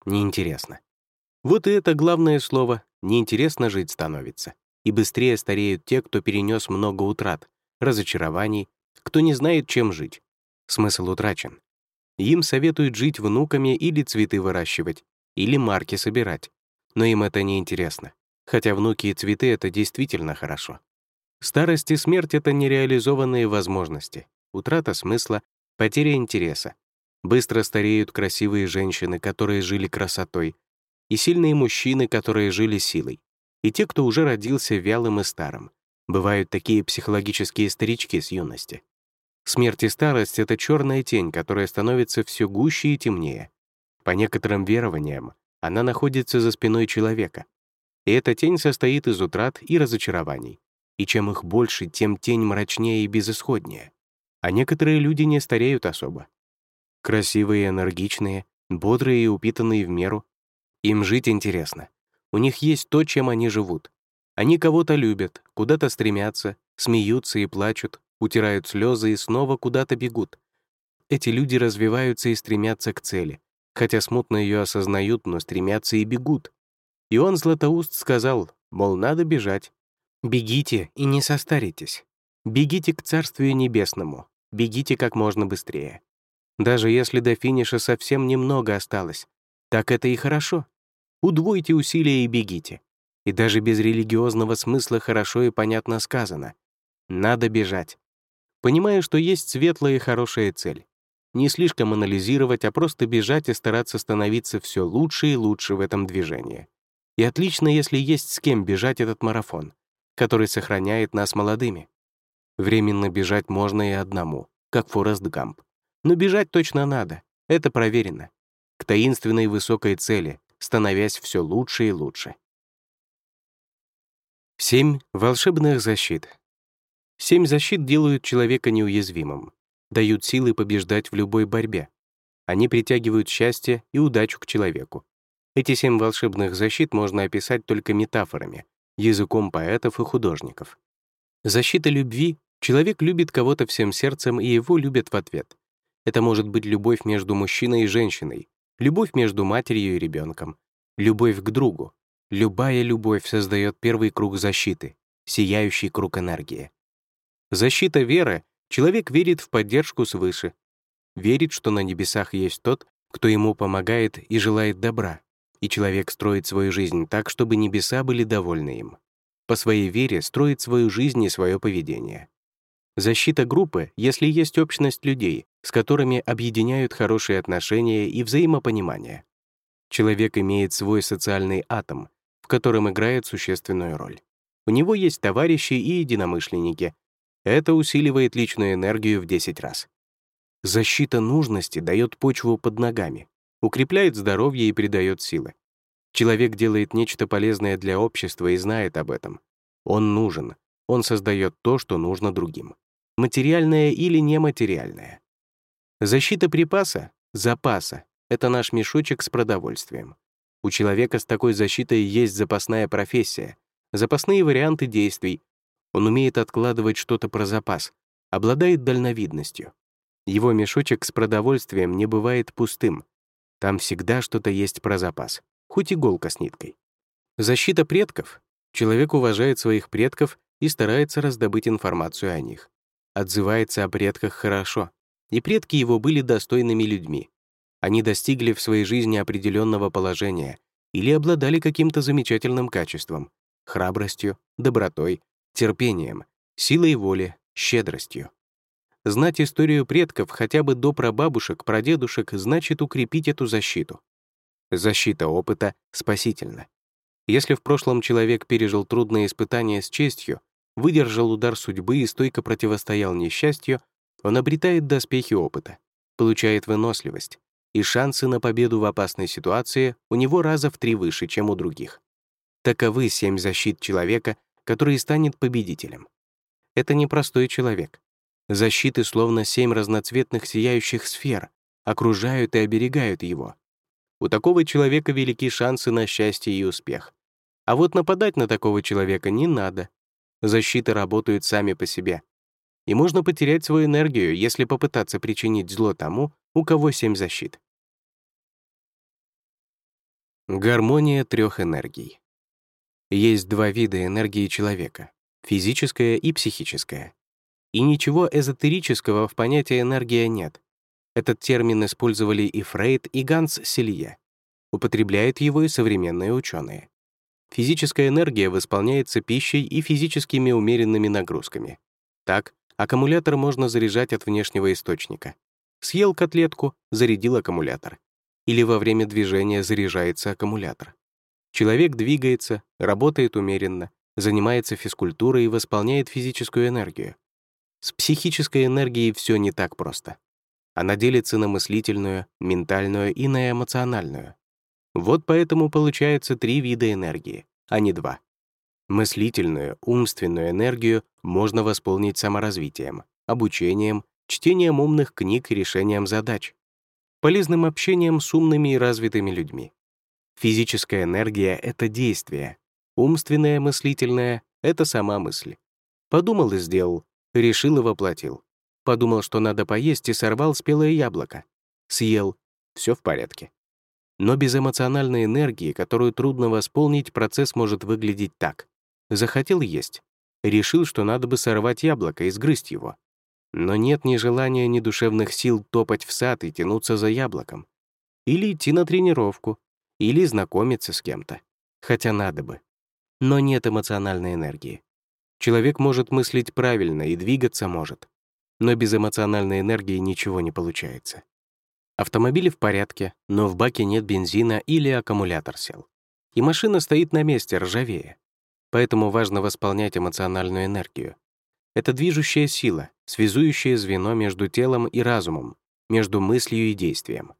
Неинтересно. Вот и это главное слово «неинтересно жить становится». И быстрее стареют те, кто перенес много утрат, разочарований, кто не знает, чем жить. Смысл утрачен. Им советуют жить внуками или цветы выращивать, или марки собирать. Но им это не интересно. Хотя внуки и цветы — это действительно хорошо. Старость и смерть — это нереализованные возможности, утрата смысла, потеря интереса. Быстро стареют красивые женщины, которые жили красотой, и сильные мужчины, которые жили силой, и те, кто уже родился вялым и старым. Бывают такие психологические старички с юности. Смерть и старость — это черная тень, которая становится все гуще и темнее. По некоторым верованиям, она находится за спиной человека. И эта тень состоит из утрат и разочарований. И чем их больше, тем тень мрачнее и безысходнее а некоторые люди не стареют особо. Красивые, энергичные, бодрые и упитанные в меру. Им жить интересно. У них есть то, чем они живут. Они кого-то любят, куда-то стремятся, смеются и плачут, утирают слезы и снова куда-то бегут. Эти люди развиваются и стремятся к цели, хотя смутно ее осознают, но стремятся и бегут. Иоанн Златоуст сказал, мол, надо бежать. Бегите и не состаритесь. Бегите к Царствию Небесному, бегите как можно быстрее. Даже если до финиша совсем немного осталось, так это и хорошо. Удвойте усилия и бегите. И даже без религиозного смысла хорошо и понятно сказано. Надо бежать. Понимая, что есть светлая и хорошая цель. Не слишком анализировать, а просто бежать и стараться становиться все лучше и лучше в этом движении. И отлично, если есть с кем бежать этот марафон, который сохраняет нас молодыми. Временно бежать можно и одному, как Форест Гамп. Но бежать точно надо, это проверено. К таинственной высокой цели, становясь все лучше и лучше. Семь волшебных защит. Семь защит делают человека неуязвимым, дают силы побеждать в любой борьбе. Они притягивают счастье и удачу к человеку. Эти семь волшебных защит можно описать только метафорами, языком поэтов и художников. Защита любви Человек любит кого-то всем сердцем, и его любят в ответ. Это может быть любовь между мужчиной и женщиной, любовь между матерью и ребенком, любовь к другу. Любая любовь создает первый круг защиты, сияющий круг энергии. Защита веры — человек верит в поддержку свыше, верит, что на небесах есть тот, кто ему помогает и желает добра, и человек строит свою жизнь так, чтобы небеса были довольны им. По своей вере строит свою жизнь и свое поведение. Защита группы, если есть общность людей, с которыми объединяют хорошие отношения и взаимопонимание. Человек имеет свой социальный атом, в котором играет существенную роль. У него есть товарищи и единомышленники. Это усиливает личную энергию в 10 раз. Защита нужности дает почву под ногами, укрепляет здоровье и придает силы. Человек делает нечто полезное для общества и знает об этом. Он нужен, он создает то, что нужно другим. Материальное или нематериальное. Защита припаса, запаса — это наш мешочек с продовольствием. У человека с такой защитой есть запасная профессия, запасные варианты действий. Он умеет откладывать что-то про запас, обладает дальновидностью. Его мешочек с продовольствием не бывает пустым. Там всегда что-то есть про запас, хоть иголка с ниткой. Защита предков. Человек уважает своих предков и старается раздобыть информацию о них. Отзывается о предках хорошо. И предки его были достойными людьми. Они достигли в своей жизни определенного положения или обладали каким-то замечательным качеством — храбростью, добротой, терпением, силой воли, щедростью. Знать историю предков хотя бы до прабабушек, прадедушек значит укрепить эту защиту. Защита опыта спасительна. Если в прошлом человек пережил трудные испытания с честью, выдержал удар судьбы и стойко противостоял несчастью, он обретает доспехи опыта, получает выносливость, и шансы на победу в опасной ситуации у него раза в три выше, чем у других. Таковы семь защит человека, который станет победителем. Это непростой человек. Защиты, словно семь разноцветных сияющих сфер, окружают и оберегают его. У такого человека велики шансы на счастье и успех. А вот нападать на такого человека не надо. Защиты работают сами по себе. И можно потерять свою энергию, если попытаться причинить зло тому, у кого семь защит. Гармония трех энергий. Есть два вида энергии человека — физическая и психическая. И ничего эзотерического в понятии энергия нет. Этот термин использовали и Фрейд, и Ганс Селье. Употребляют его и современные ученые. Физическая энергия восполняется пищей и физическими умеренными нагрузками. Так, аккумулятор можно заряжать от внешнего источника. Съел котлетку, зарядил аккумулятор. Или во время движения заряжается аккумулятор. Человек двигается, работает умеренно, занимается физкультурой и восполняет физическую энергию. С психической энергией все не так просто. Она делится на мыслительную, ментальную и на эмоциональную. Вот поэтому получается три вида энергии, а не два. Мыслительную, умственную энергию можно восполнить саморазвитием, обучением, чтением умных книг и решением задач, полезным общением с умными и развитыми людьми. Физическая энергия — это действие, умственная, мыслительная — это сама мысль. Подумал и сделал, решил и воплотил. Подумал, что надо поесть, и сорвал спелое яблоко. Съел, все в порядке. Но без эмоциональной энергии, которую трудно восполнить, процесс может выглядеть так. Захотел есть. Решил, что надо бы сорвать яблоко и сгрызть его. Но нет ни желания, ни душевных сил топать в сад и тянуться за яблоком. Или идти на тренировку, или знакомиться с кем-то. Хотя надо бы. Но нет эмоциональной энергии. Человек может мыслить правильно и двигаться может. Но без эмоциональной энергии ничего не получается. Автомобиль в порядке, но в баке нет бензина или аккумулятор сел. И машина стоит на месте, ржавее. Поэтому важно восполнять эмоциональную энергию. Это движущая сила, связующее звено между телом и разумом, между мыслью и действием.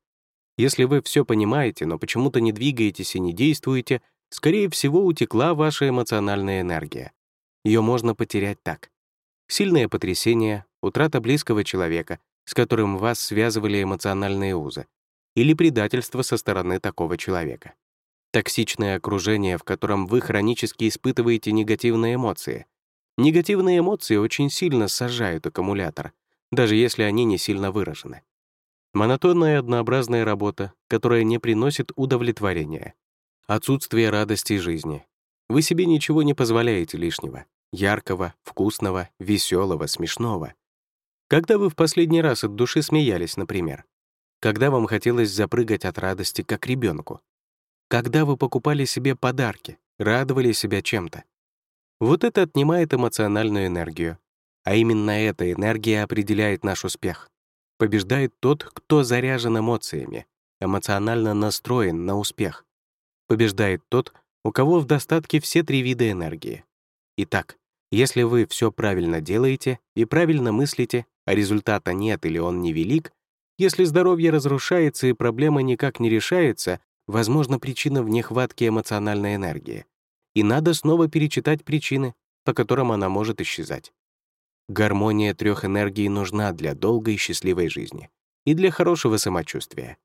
Если вы все понимаете, но почему-то не двигаетесь и не действуете, скорее всего, утекла ваша эмоциональная энергия. Ее можно потерять так. Сильное потрясение, утрата близкого человека, с которым вас связывали эмоциональные узы, или предательство со стороны такого человека. Токсичное окружение, в котором вы хронически испытываете негативные эмоции. Негативные эмоции очень сильно сажают аккумулятор, даже если они не сильно выражены. Монотонная однообразная работа, которая не приносит удовлетворения. Отсутствие радости жизни. Вы себе ничего не позволяете лишнего. Яркого, вкусного, веселого, смешного. Когда вы в последний раз от души смеялись, например? Когда вам хотелось запрыгать от радости, как ребенку? Когда вы покупали себе подарки, радовали себя чем-то? Вот это отнимает эмоциональную энергию. А именно эта энергия определяет наш успех. Побеждает тот, кто заряжен эмоциями, эмоционально настроен на успех. Побеждает тот, у кого в достатке все три вида энергии. Итак, Если вы все правильно делаете и правильно мыслите, а результата нет или он невелик, если здоровье разрушается и проблема никак не решается, возможно, причина в нехватке эмоциональной энергии. И надо снова перечитать причины, по которым она может исчезать. Гармония трех энергий нужна для долгой и счастливой жизни и для хорошего самочувствия.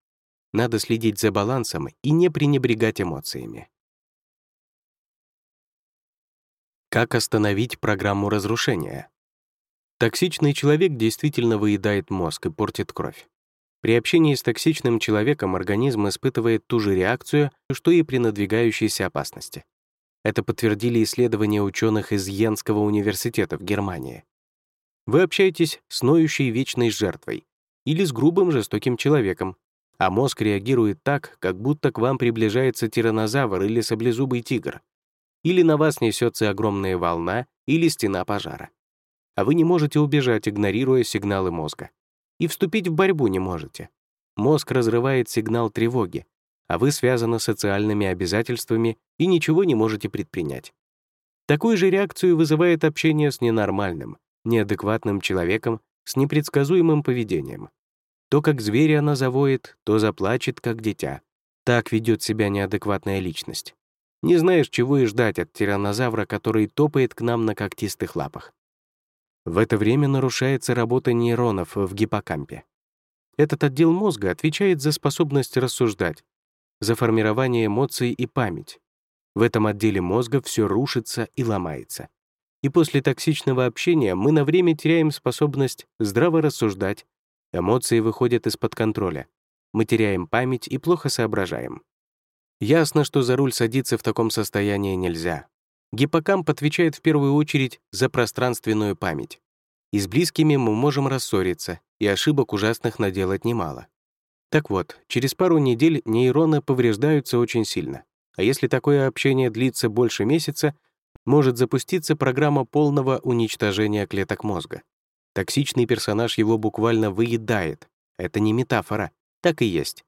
Надо следить за балансом и не пренебрегать эмоциями. Как остановить программу разрушения? Токсичный человек действительно выедает мозг и портит кровь. При общении с токсичным человеком организм испытывает ту же реакцию, что и при надвигающейся опасности. Это подтвердили исследования ученых из Йенского университета в Германии. Вы общаетесь с ноющей вечной жертвой или с грубым жестоким человеком, а мозг реагирует так, как будто к вам приближается тиранозавр или саблезубый тигр — или на вас несется огромная волна или стена пожара. А вы не можете убежать, игнорируя сигналы мозга. И вступить в борьбу не можете. Мозг разрывает сигнал тревоги, а вы связаны социальными обязательствами и ничего не можете предпринять. Такую же реакцию вызывает общение с ненормальным, неадекватным человеком с непредсказуемым поведением. То, как зверь она завоет, то заплачет, как дитя. Так ведет себя неадекватная личность. Не знаешь, чего и ждать от тираннозавра, который топает к нам на когтистых лапах. В это время нарушается работа нейронов в гиппокампе. Этот отдел мозга отвечает за способность рассуждать, за формирование эмоций и память. В этом отделе мозга все рушится и ломается. И после токсичного общения мы на время теряем способность здраво рассуждать, эмоции выходят из-под контроля, мы теряем память и плохо соображаем. Ясно, что за руль садиться в таком состоянии нельзя. Гиппокамп отвечает в первую очередь за пространственную память. И с близкими мы можем рассориться, и ошибок ужасных наделать немало. Так вот, через пару недель нейроны повреждаются очень сильно. А если такое общение длится больше месяца, может запуститься программа полного уничтожения клеток мозга. Токсичный персонаж его буквально выедает. Это не метафора, так и есть.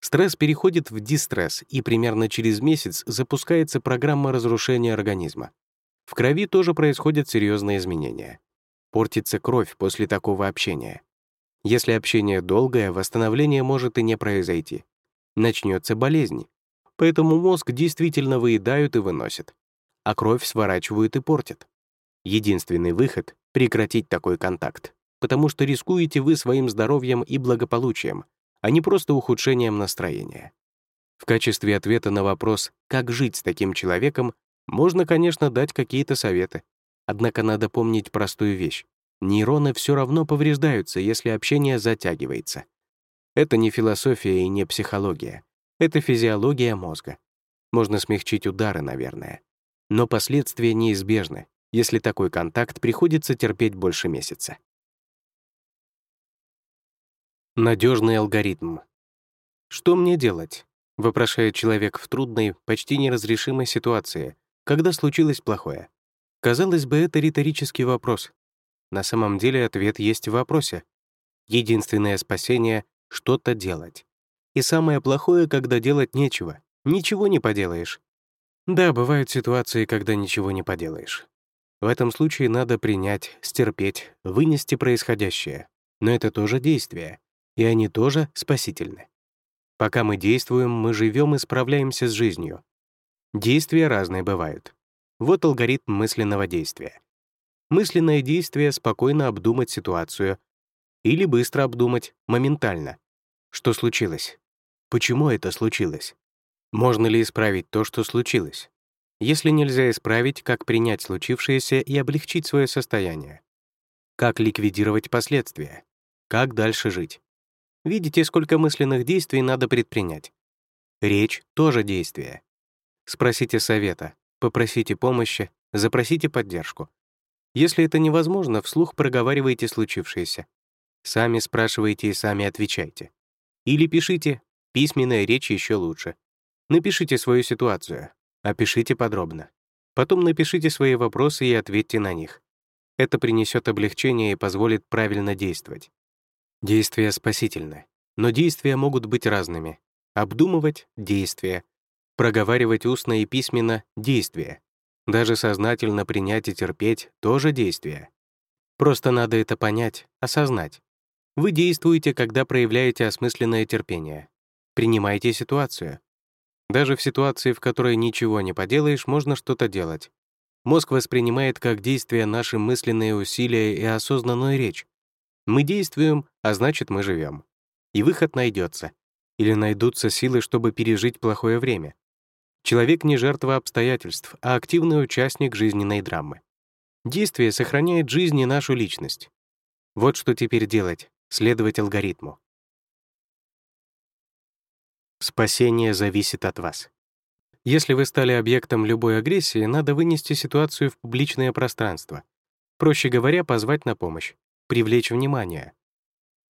Стресс переходит в дистресс, и примерно через месяц запускается программа разрушения организма. В крови тоже происходят серьезные изменения. Портится кровь после такого общения. Если общение долгое, восстановление может и не произойти. Начнется болезнь. Поэтому мозг действительно выедают и выносят. А кровь сворачивают и портят. Единственный выход — прекратить такой контакт, потому что рискуете вы своим здоровьем и благополучием, а не просто ухудшением настроения. В качестве ответа на вопрос, как жить с таким человеком, можно, конечно, дать какие-то советы. Однако надо помнить простую вещь. Нейроны все равно повреждаются, если общение затягивается. Это не философия и не психология. Это физиология мозга. Можно смягчить удары, наверное. Но последствия неизбежны, если такой контакт приходится терпеть больше месяца. Надежный алгоритм. «Что мне делать?» — вопрошает человек в трудной, почти неразрешимой ситуации, когда случилось плохое. Казалось бы, это риторический вопрос. На самом деле ответ есть в вопросе. Единственное спасение — что-то делать. И самое плохое, когда делать нечего. Ничего не поделаешь. Да, бывают ситуации, когда ничего не поделаешь. В этом случае надо принять, стерпеть, вынести происходящее. Но это тоже действие и они тоже спасительны. Пока мы действуем, мы живем и справляемся с жизнью. Действия разные бывают. Вот алгоритм мысленного действия. Мысленное действие — спокойно обдумать ситуацию или быстро обдумать, моментально. Что случилось? Почему это случилось? Можно ли исправить то, что случилось? Если нельзя исправить, как принять случившееся и облегчить свое состояние? Как ликвидировать последствия? Как дальше жить? Видите, сколько мысленных действий надо предпринять. Речь — тоже действие. Спросите совета, попросите помощи, запросите поддержку. Если это невозможно, вслух проговаривайте случившееся. Сами спрашивайте и сами отвечайте. Или пишите, письменная речь еще лучше. Напишите свою ситуацию, опишите подробно. Потом напишите свои вопросы и ответьте на них. Это принесет облегчение и позволит правильно действовать. Действия спасительны, но действия могут быть разными. Обдумывать — действие. Проговаривать устно и письменно — действие. Даже сознательно принять и терпеть — тоже действие. Просто надо это понять, осознать. Вы действуете, когда проявляете осмысленное терпение. Принимайте ситуацию. Даже в ситуации, в которой ничего не поделаешь, можно что-то делать. Мозг воспринимает как действие наши мысленные усилия и осознанную речь. Мы действуем, а значит, мы живем. И выход найдется. Или найдутся силы, чтобы пережить плохое время. Человек не жертва обстоятельств, а активный участник жизненной драмы. Действие сохраняет жизнь и нашу личность. Вот что теперь делать — следовать алгоритму. Спасение зависит от вас. Если вы стали объектом любой агрессии, надо вынести ситуацию в публичное пространство. Проще говоря, позвать на помощь, привлечь внимание.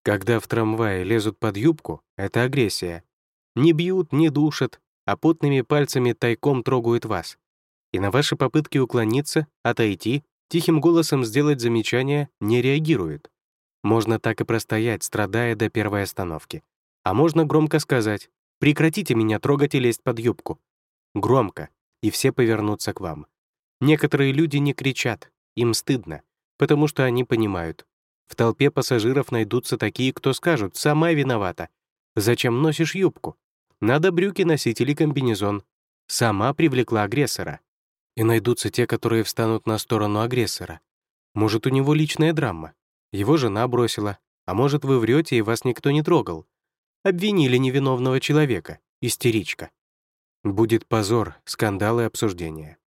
Когда в трамвае лезут под юбку, это агрессия. Не бьют, не душат, а потными пальцами тайком трогают вас. И на ваши попытки уклониться, отойти, тихим голосом сделать замечание не реагирует. Можно так и простоять, страдая до первой остановки. А можно громко сказать «Прекратите меня трогать и лезть под юбку». Громко, и все повернутся к вам. Некоторые люди не кричат, им стыдно, потому что они понимают. В толпе пассажиров найдутся такие, кто скажут «Сама виновата». «Зачем носишь юбку?» Надо брюки носить или комбинезон. Сама привлекла агрессора. И найдутся те, которые встанут на сторону агрессора. Может, у него личная драма. Его жена бросила. А может, вы врете, и вас никто не трогал. Обвинили невиновного человека. Истеричка. Будет позор, скандалы и обсуждения.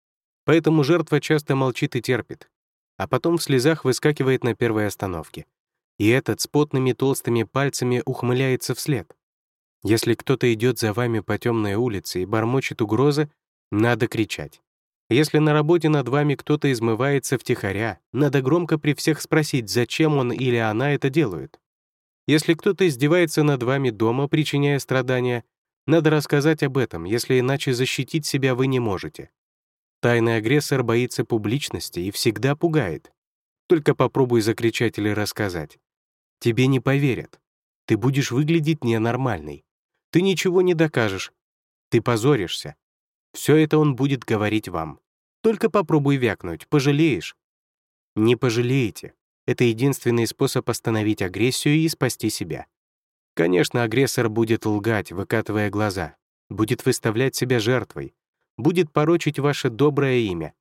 Поэтому жертва часто молчит и терпит. А потом в слезах выскакивает на первой остановке. И этот с потными толстыми пальцами ухмыляется вслед. Если кто-то идет за вами по темной улице и бормочет угрозы, надо кричать. Если на работе над вами кто-то измывается втихаря, надо громко при всех спросить, зачем он или она это делают. Если кто-то издевается над вами дома, причиняя страдания, надо рассказать об этом, если иначе защитить себя вы не можете. Тайный агрессор боится публичности и всегда пугает. Только попробуй закричать или рассказать. Тебе не поверят. Ты будешь выглядеть ненормальной. Ты ничего не докажешь. Ты позоришься. Все это он будет говорить вам. Только попробуй вякнуть, пожалеешь. Не пожалеете. Это единственный способ остановить агрессию и спасти себя. Конечно, агрессор будет лгать, выкатывая глаза, будет выставлять себя жертвой, будет порочить ваше доброе имя.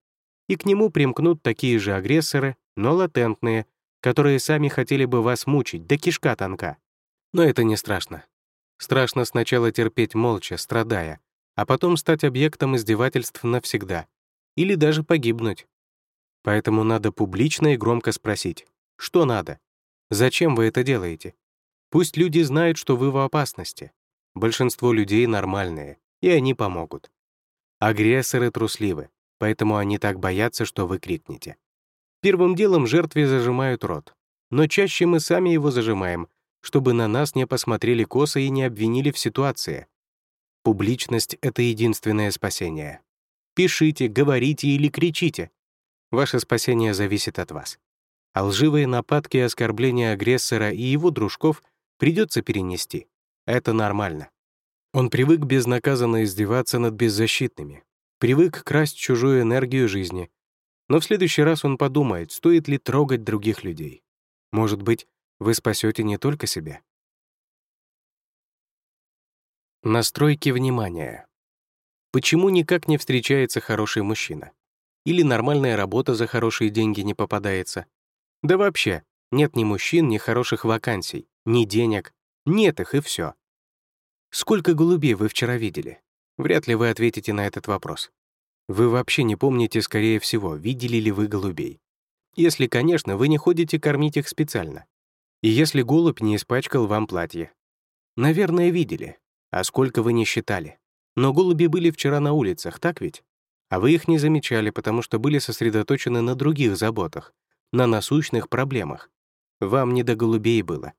И к нему примкнут такие же агрессоры, но латентные, которые сами хотели бы вас мучить, да кишка тонка. Но это не страшно. Страшно сначала терпеть молча, страдая, а потом стать объектом издевательств навсегда. Или даже погибнуть. Поэтому надо публично и громко спросить, что надо? Зачем вы это делаете? Пусть люди знают, что вы в опасности. Большинство людей нормальные, и они помогут. Агрессоры трусливы, поэтому они так боятся, что вы крикнете. Первым делом жертве зажимают рот, но чаще мы сами его зажимаем, чтобы на нас не посмотрели косо и не обвинили в ситуации. Публичность — это единственное спасение. Пишите, говорите или кричите. Ваше спасение зависит от вас. А лживые нападки и оскорбления агрессора и его дружков придется перенести. Это нормально. Он привык безнаказанно издеваться над беззащитными, привык красть чужую энергию жизни. Но в следующий раз он подумает, стоит ли трогать других людей. Может быть, вы спасете не только себя. Настройки внимания. Почему никак не встречается хороший мужчина? Или нормальная работа за хорошие деньги не попадается? Да вообще, нет ни мужчин, ни хороших вакансий, ни денег. Нет их, и все. Сколько голубей вы вчера видели? Вряд ли вы ответите на этот вопрос. Вы вообще не помните, скорее всего, видели ли вы голубей. Если, конечно, вы не ходите кормить их специально. И если голубь не испачкал вам платье. Наверное, видели. А сколько вы не считали. Но голуби были вчера на улицах, так ведь? А вы их не замечали, потому что были сосредоточены на других заботах, на насущных проблемах. Вам не до голубей было.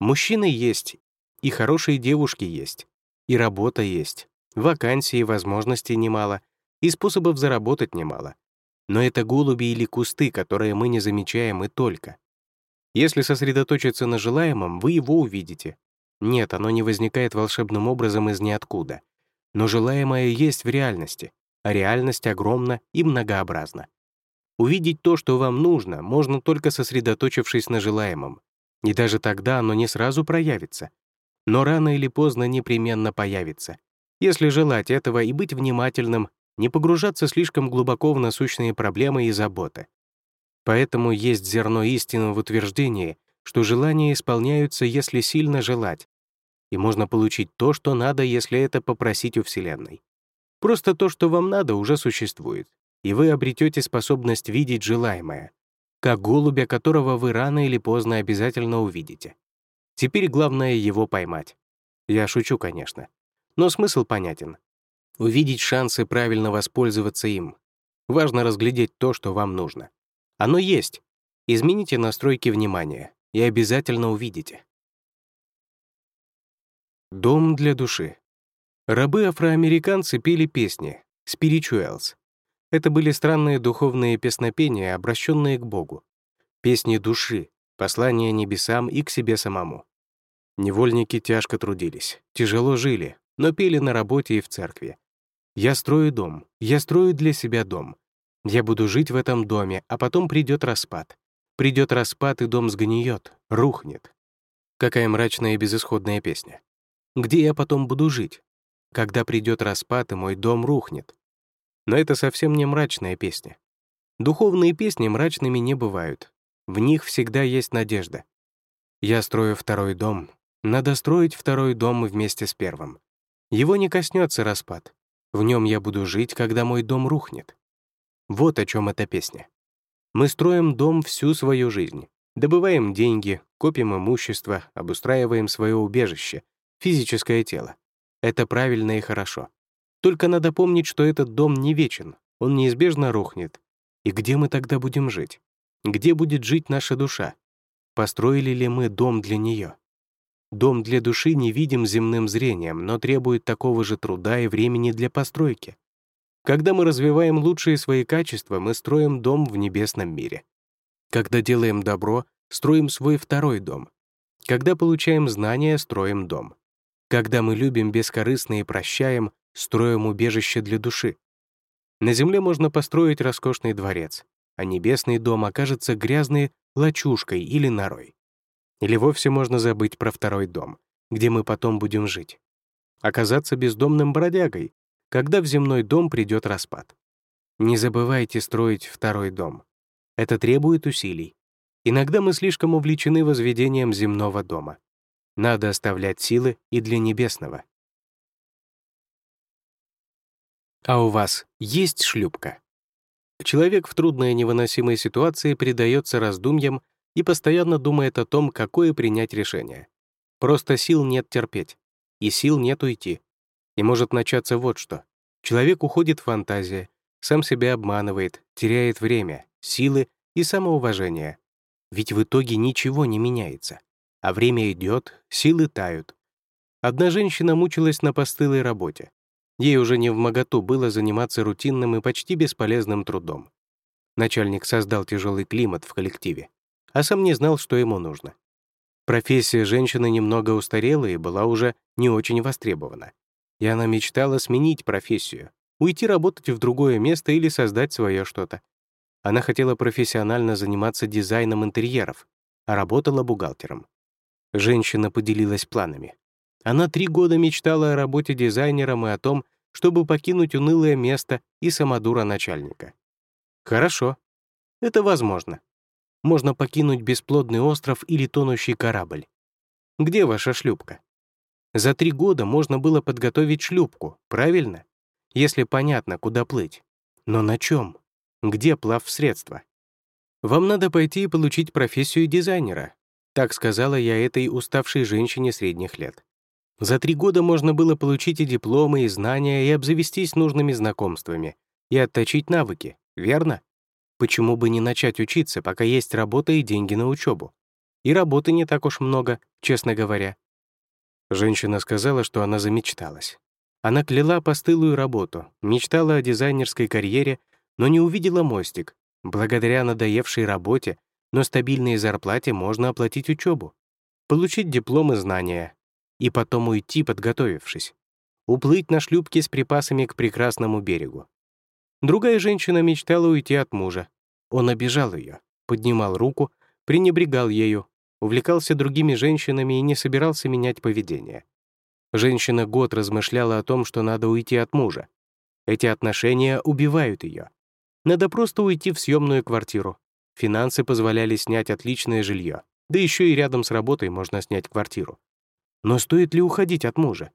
Мужчины есть, и хорошие девушки есть, и работа есть, вакансий и возможностей немало, и способов заработать немало. Но это голуби или кусты, которые мы не замечаем и только. Если сосредоточиться на желаемом, вы его увидите. Нет, оно не возникает волшебным образом из ниоткуда. Но желаемое есть в реальности. а реальность огромна и многообразна. Увидеть то, что вам нужно, можно только сосредоточившись на желаемом. И даже тогда оно не сразу проявится. Но рано или поздно непременно появится. Если желать этого и быть внимательным, не погружаться слишком глубоко в насущные проблемы и заботы. Поэтому есть зерно истины в утверждении, что желания исполняются, если сильно желать, и можно получить то, что надо, если это попросить у Вселенной. Просто то, что вам надо, уже существует, и вы обретете способность видеть желаемое, как голубя, которого вы рано или поздно обязательно увидите. Теперь главное его поймать. Я шучу, конечно. Но смысл понятен. Увидеть шансы правильно воспользоваться им. Важно разглядеть то, что вам нужно. Оно есть. Измените настройки внимания, и обязательно увидите. Дом для души. Рабы-афроамериканцы пели песни, spirituals. Это были странные духовные песнопения, обращенные к Богу. Песни души, послания небесам и к себе самому. Невольники тяжко трудились, тяжело жили, но пели на работе и в церкви. «Я строю дом, я строю для себя дом. Я буду жить в этом доме, а потом придет распад. Придет распад, и дом сгниет, рухнет». Какая мрачная и безысходная песня. Где я потом буду жить? Когда придет распад, и мой дом рухнет. Но это совсем не мрачная песня. Духовные песни мрачными не бывают. В них всегда есть надежда. Я строю второй дом. Надо строить второй дом вместе с первым. Его не коснется распад. В нем я буду жить, когда мой дом рухнет. Вот о чем эта песня. Мы строим дом всю свою жизнь. Добываем деньги, копим имущество, обустраиваем свое убежище, физическое тело. Это правильно и хорошо. Только надо помнить, что этот дом не вечен, он неизбежно рухнет. И где мы тогда будем жить? Где будет жить наша душа? Построили ли мы дом для нее? Дом для души не видим земным зрением, но требует такого же труда и времени для постройки. Когда мы развиваем лучшие свои качества, мы строим дом в небесном мире. Когда делаем добро, строим свой второй дом. Когда получаем знания, строим дом. Когда мы любим бескорыстно и прощаем, строим убежище для души. На земле можно построить роскошный дворец, а небесный дом окажется грязной лачушкой или норой. Или вовсе можно забыть про второй дом, где мы потом будем жить. Оказаться бездомным бродягой, когда в земной дом придет распад. Не забывайте строить второй дом. Это требует усилий. Иногда мы слишком увлечены возведением земного дома. Надо оставлять силы и для небесного. А у вас есть шлюпка? Человек в трудной невыносимой ситуации предается раздумьям и постоянно думает о том, какое принять решение. Просто сил нет терпеть, и сил нет уйти. И может начаться вот что. Человек уходит в фантазии, сам себя обманывает, теряет время, силы и самоуважение. Ведь в итоге ничего не меняется. А время идет, силы тают. Одна женщина мучилась на постылой работе. Ей уже не в моготу было заниматься рутинным и почти бесполезным трудом. Начальник создал тяжелый климат в коллективе, а сам не знал, что ему нужно. Профессия женщины немного устарела и была уже не очень востребована. И она мечтала сменить профессию, уйти работать в другое место или создать свое что-то. Она хотела профессионально заниматься дизайном интерьеров, а работала бухгалтером. Женщина поделилась планами. Она три года мечтала о работе дизайнером и о том, чтобы покинуть унылое место и самодура начальника. Хорошо. Это возможно. Можно покинуть бесплодный остров или тонущий корабль. Где ваша шлюпка? За три года можно было подготовить шлюпку, правильно? Если понятно, куда плыть. Но на чем? Где плав средства? Вам надо пойти и получить профессию дизайнера, так сказала я этой уставшей женщине средних лет. За три года можно было получить и дипломы, и знания, и обзавестись нужными знакомствами, и отточить навыки, верно? Почему бы не начать учиться, пока есть работа и деньги на учебу? И работы не так уж много, честно говоря. Женщина сказала, что она замечталась. Она кляла постылую работу, мечтала о дизайнерской карьере, но не увидела мостик. Благодаря надоевшей работе но стабильной зарплате можно оплатить учебу, получить диплом и знания, и потом уйти, подготовившись, уплыть на шлюпке с припасами к прекрасному берегу. Другая женщина мечтала уйти от мужа. Он обижал ее, поднимал руку, пренебрегал ею, увлекался другими женщинами и не собирался менять поведение. Женщина год размышляла о том, что надо уйти от мужа. Эти отношения убивают ее. Надо просто уйти в съемную квартиру. Финансы позволяли снять отличное жилье, да еще и рядом с работой можно снять квартиру. Но стоит ли уходить от мужа?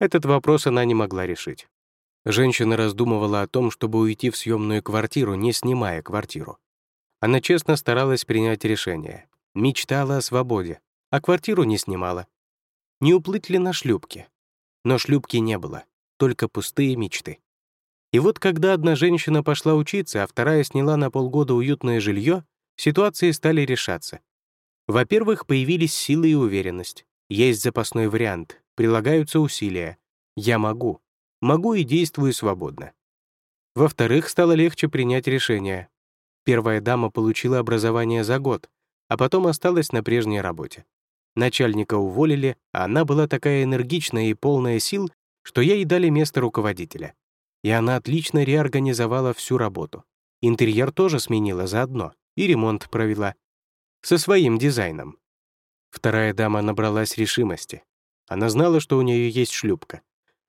Этот вопрос она не могла решить. Женщина раздумывала о том, чтобы уйти в съемную квартиру, не снимая квартиру. Она честно старалась принять решение. Мечтала о свободе, а квартиру не снимала. Не уплыть ли на шлюпке? Но шлюпки не было, только пустые мечты. И вот когда одна женщина пошла учиться, а вторая сняла на полгода уютное жилье, ситуации стали решаться. Во-первых, появились силы и уверенность. Есть запасной вариант, прилагаются усилия. Я могу. Могу и действую свободно. Во-вторых, стало легче принять решение. Первая дама получила образование за год, а потом осталась на прежней работе. Начальника уволили, а она была такая энергичная и полная сил, что ей дали место руководителя. И она отлично реорганизовала всю работу. Интерьер тоже сменила заодно, и ремонт провела. Со своим дизайном. Вторая дама набралась решимости. Она знала, что у нее есть шлюпка.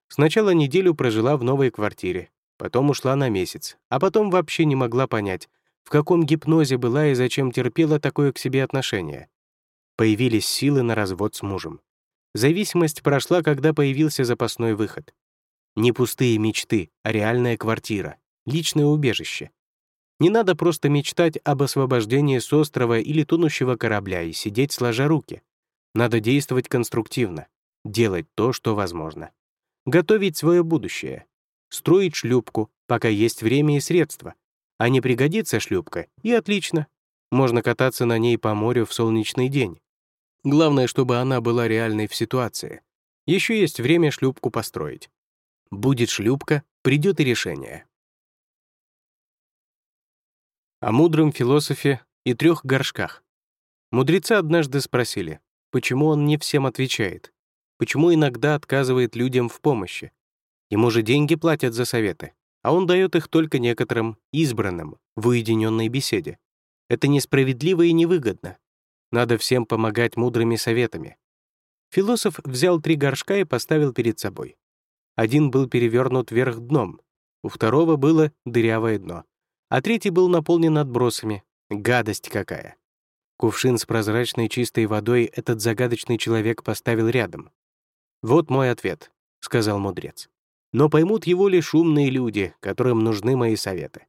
Сначала неделю прожила в новой квартире, потом ушла на месяц, а потом вообще не могла понять, в каком гипнозе была и зачем терпела такое к себе отношение. Появились силы на развод с мужем. Зависимость прошла, когда появился запасной выход. Не пустые мечты, а реальная квартира, личное убежище. Не надо просто мечтать об освобождении с острова или тонущего корабля и сидеть сложа руки. Надо действовать конструктивно, делать то, что возможно готовить свое будущее, строить шлюпку, пока есть время и средства. А не пригодится шлюпка, и отлично. Можно кататься на ней по морю в солнечный день. Главное, чтобы она была реальной в ситуации. Еще есть время шлюпку построить. Будет шлюпка, придет и решение. О мудром философе и трех горшках. Мудрецы однажды спросили, почему он не всем отвечает почему иногда отказывает людям в помощи. Ему же деньги платят за советы, а он дает их только некоторым избранным в уединенной беседе. Это несправедливо и невыгодно. Надо всем помогать мудрыми советами. Философ взял три горшка и поставил перед собой. Один был перевернут вверх дном, у второго было дырявое дно, а третий был наполнен отбросами. Гадость какая! Кувшин с прозрачной чистой водой этот загадочный человек поставил рядом. «Вот мой ответ», — сказал мудрец. «Но поймут его лишь умные люди, которым нужны мои советы».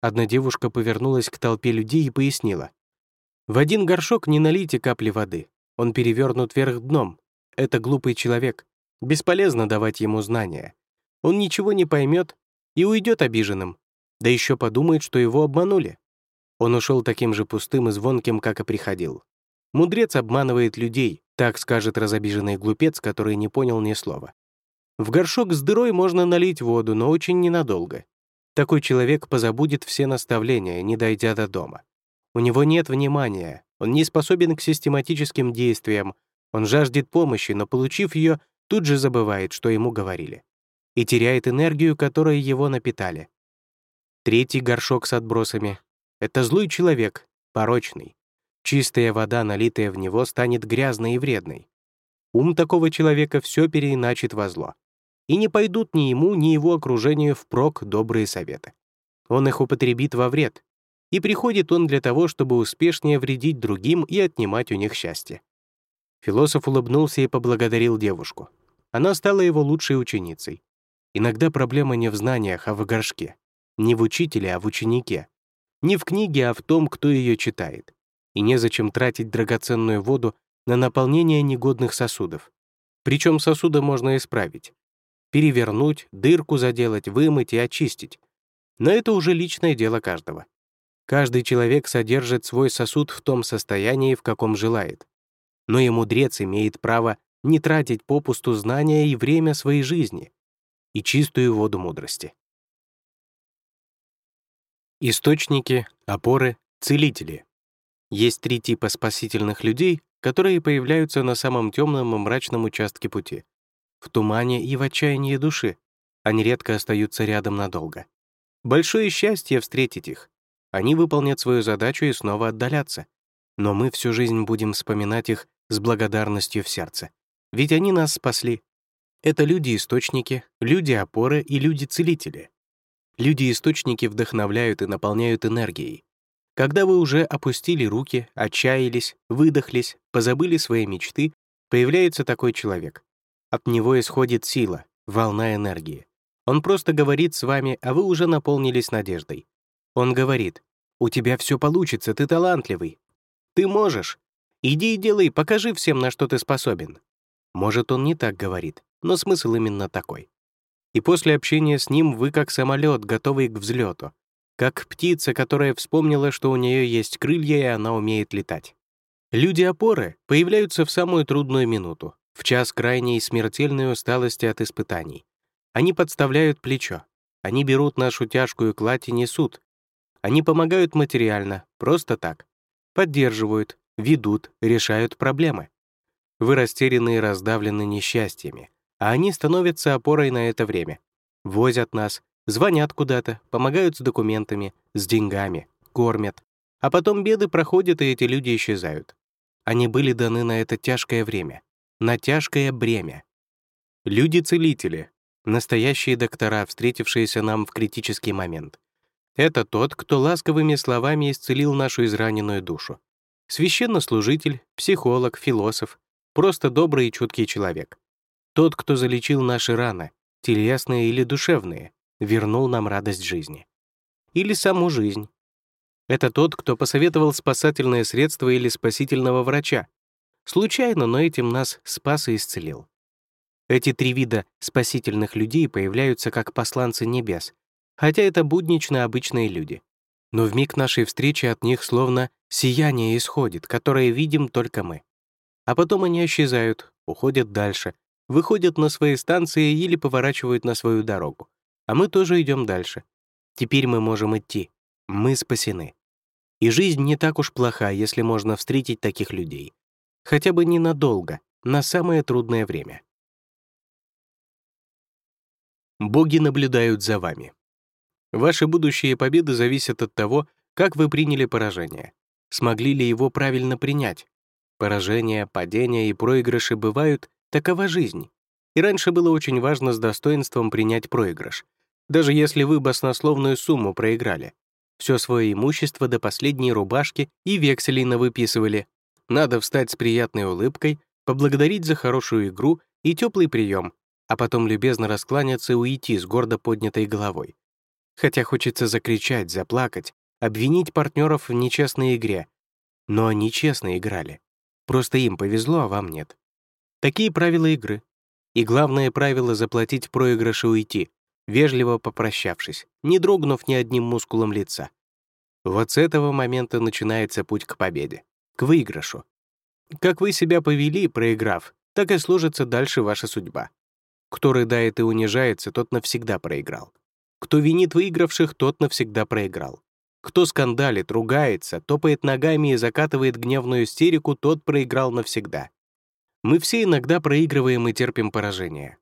Одна девушка повернулась к толпе людей и пояснила. «В один горшок не налейте капли воды. Он перевернут вверх дном. Это глупый человек. Бесполезно давать ему знания. Он ничего не поймет и уйдет обиженным. Да еще подумает, что его обманули. Он ушел таким же пустым и звонким, как и приходил. Мудрец обманывает людей, так скажет разобиженный глупец, который не понял ни слова. В горшок с дырой можно налить воду, но очень ненадолго. Такой человек позабудет все наставления, не дойдя до дома. У него нет внимания, он не способен к систематическим действиям, он жаждет помощи, но, получив ее, тут же забывает, что ему говорили. И теряет энергию, которой его напитали. Третий горшок с отбросами — это злой человек, порочный. Чистая вода, налитая в него, станет грязной и вредной. Ум такого человека все переиначит во зло. И не пойдут ни ему, ни его окружению впрок добрые советы. Он их употребит во вред. И приходит он для того, чтобы успешнее вредить другим и отнимать у них счастье. Философ улыбнулся и поблагодарил девушку. Она стала его лучшей ученицей. Иногда проблема не в знаниях, а в горшке. Не в учителе, а в ученике. Не в книге, а в том, кто ее читает и незачем тратить драгоценную воду на наполнение негодных сосудов. Причем сосуды можно исправить. Перевернуть, дырку заделать, вымыть и очистить. Но это уже личное дело каждого. Каждый человек содержит свой сосуд в том состоянии, в каком желает. Но и мудрец имеет право не тратить попусту знания и время своей жизни и чистую воду мудрости. Источники, опоры, целители. Есть три типа спасительных людей, которые появляются на самом темном и мрачном участке пути. В тумане и в отчаянии души. Они редко остаются рядом надолго. Большое счастье встретить их. Они выполнят свою задачу и снова отдалятся. Но мы всю жизнь будем вспоминать их с благодарностью в сердце. Ведь они нас спасли. Это люди-источники, люди-опоры и люди-целители. Люди-источники вдохновляют и наполняют энергией. Когда вы уже опустили руки, отчаялись, выдохлись, позабыли свои мечты, появляется такой человек. От него исходит сила, волна энергии. Он просто говорит с вами, а вы уже наполнились надеждой. Он говорит, «У тебя все получится, ты талантливый. Ты можешь. Иди и делай, покажи всем, на что ты способен». Может, он не так говорит, но смысл именно такой и после общения с ним вы как самолет, готовый к взлету, как птица, которая вспомнила, что у нее есть крылья и она умеет летать. Люди-опоры появляются в самую трудную минуту, в час крайней смертельной усталости от испытаний. Они подставляют плечо, они берут нашу тяжкую кладь и несут. Они помогают материально, просто так. Поддерживают, ведут, решают проблемы. Вы растеряны и раздавлены несчастьями а они становятся опорой на это время. Возят нас, звонят куда-то, помогают с документами, с деньгами, кормят. А потом беды проходят, и эти люди исчезают. Они были даны на это тяжкое время, на тяжкое бремя. Люди-целители, настоящие доктора, встретившиеся нам в критический момент. Это тот, кто ласковыми словами исцелил нашу израненную душу. Священнослужитель, психолог, философ, просто добрый и чуткий человек. Тот, кто залечил наши раны, телесные или душевные, вернул нам радость жизни. Или саму жизнь. Это тот, кто посоветовал спасательное средство или спасительного врача. Случайно, но этим нас спас и исцелил. Эти три вида спасительных людей появляются как посланцы небес, хотя это буднично обычные люди. Но в миг нашей встречи от них словно сияние исходит, которое видим только мы. А потом они исчезают, уходят дальше, выходят на свои станции или поворачивают на свою дорогу. А мы тоже идем дальше. Теперь мы можем идти. Мы спасены. И жизнь не так уж плоха, если можно встретить таких людей. Хотя бы ненадолго, на самое трудное время. Боги наблюдают за вами. Ваши будущие победы зависят от того, как вы приняли поражение. Смогли ли его правильно принять? Поражения, падения и проигрыши бывают, Такова жизнь. И раньше было очень важно с достоинством принять проигрыш. Даже если вы баснословную сумму проиграли. Все свое имущество до последней рубашки и векселей навыписывали. Надо встать с приятной улыбкой, поблагодарить за хорошую игру и теплый прием, а потом любезно раскланяться и уйти с гордо поднятой головой. Хотя хочется закричать, заплакать, обвинить партнеров в нечестной игре. Но они честно играли. Просто им повезло, а вам нет. Такие правила игры. И главное правило — заплатить проигрыш и уйти, вежливо попрощавшись, не дрогнув ни одним мускулом лица. Вот с этого момента начинается путь к победе, к выигрышу. Как вы себя повели, проиграв, так и сложится дальше ваша судьба. Кто рыдает и унижается, тот навсегда проиграл. Кто винит выигравших, тот навсегда проиграл. Кто скандалит, ругается, топает ногами и закатывает гневную истерику, тот проиграл навсегда. Мы все иногда проигрываем и терпим поражение.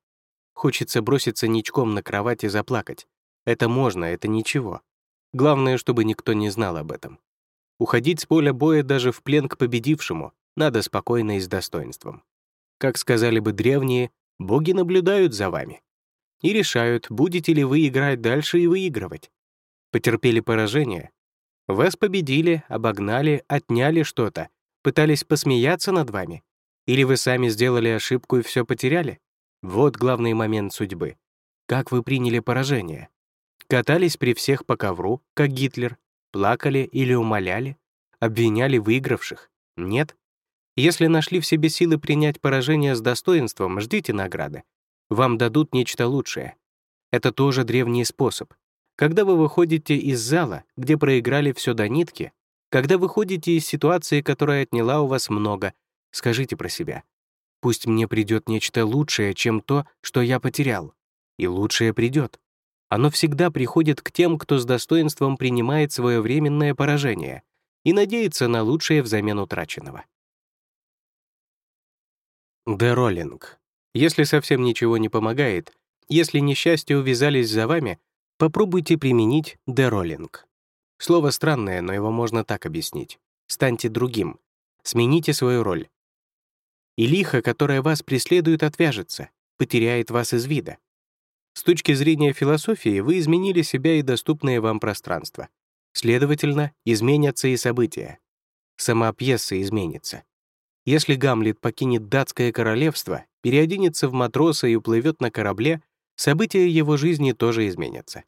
Хочется броситься ничком на кровать и заплакать. Это можно, это ничего. Главное, чтобы никто не знал об этом. Уходить с поля боя даже в плен к победившему надо спокойно и с достоинством. Как сказали бы древние, боги наблюдают за вами и решают, будете ли вы играть дальше и выигрывать. Потерпели поражение? Вас победили, обогнали, отняли что-то, пытались посмеяться над вами, или вы сами сделали ошибку и все потеряли? Вот главный момент судьбы. Как вы приняли поражение? Катались при всех по ковру, как Гитлер? Плакали или умоляли? Обвиняли выигравших? Нет? Если нашли в себе силы принять поражение с достоинством, ждите награды. Вам дадут нечто лучшее. Это тоже древний способ. Когда вы выходите из зала, где проиграли все до нитки, когда выходите из ситуации, которая отняла у вас много, Скажите про себя. Пусть мне придет нечто лучшее, чем то, что я потерял. И лучшее придет. Оно всегда приходит к тем, кто с достоинством принимает свое временное поражение и надеется на лучшее взамен утраченного. Де Роллинг. Если совсем ничего не помогает, если несчастья увязались за вами, попробуйте применить дероллинг. Слово странное, но его можно так объяснить. Станьте другим. Смените свою роль. И лихо, которое вас преследует, отвяжется, потеряет вас из вида. С точки зрения философии вы изменили себя и доступное вам пространство. Следовательно, изменятся и события. Сама пьеса изменится. Если Гамлет покинет датское королевство, переоденется в матроса и уплывет на корабле, события его жизни тоже изменятся.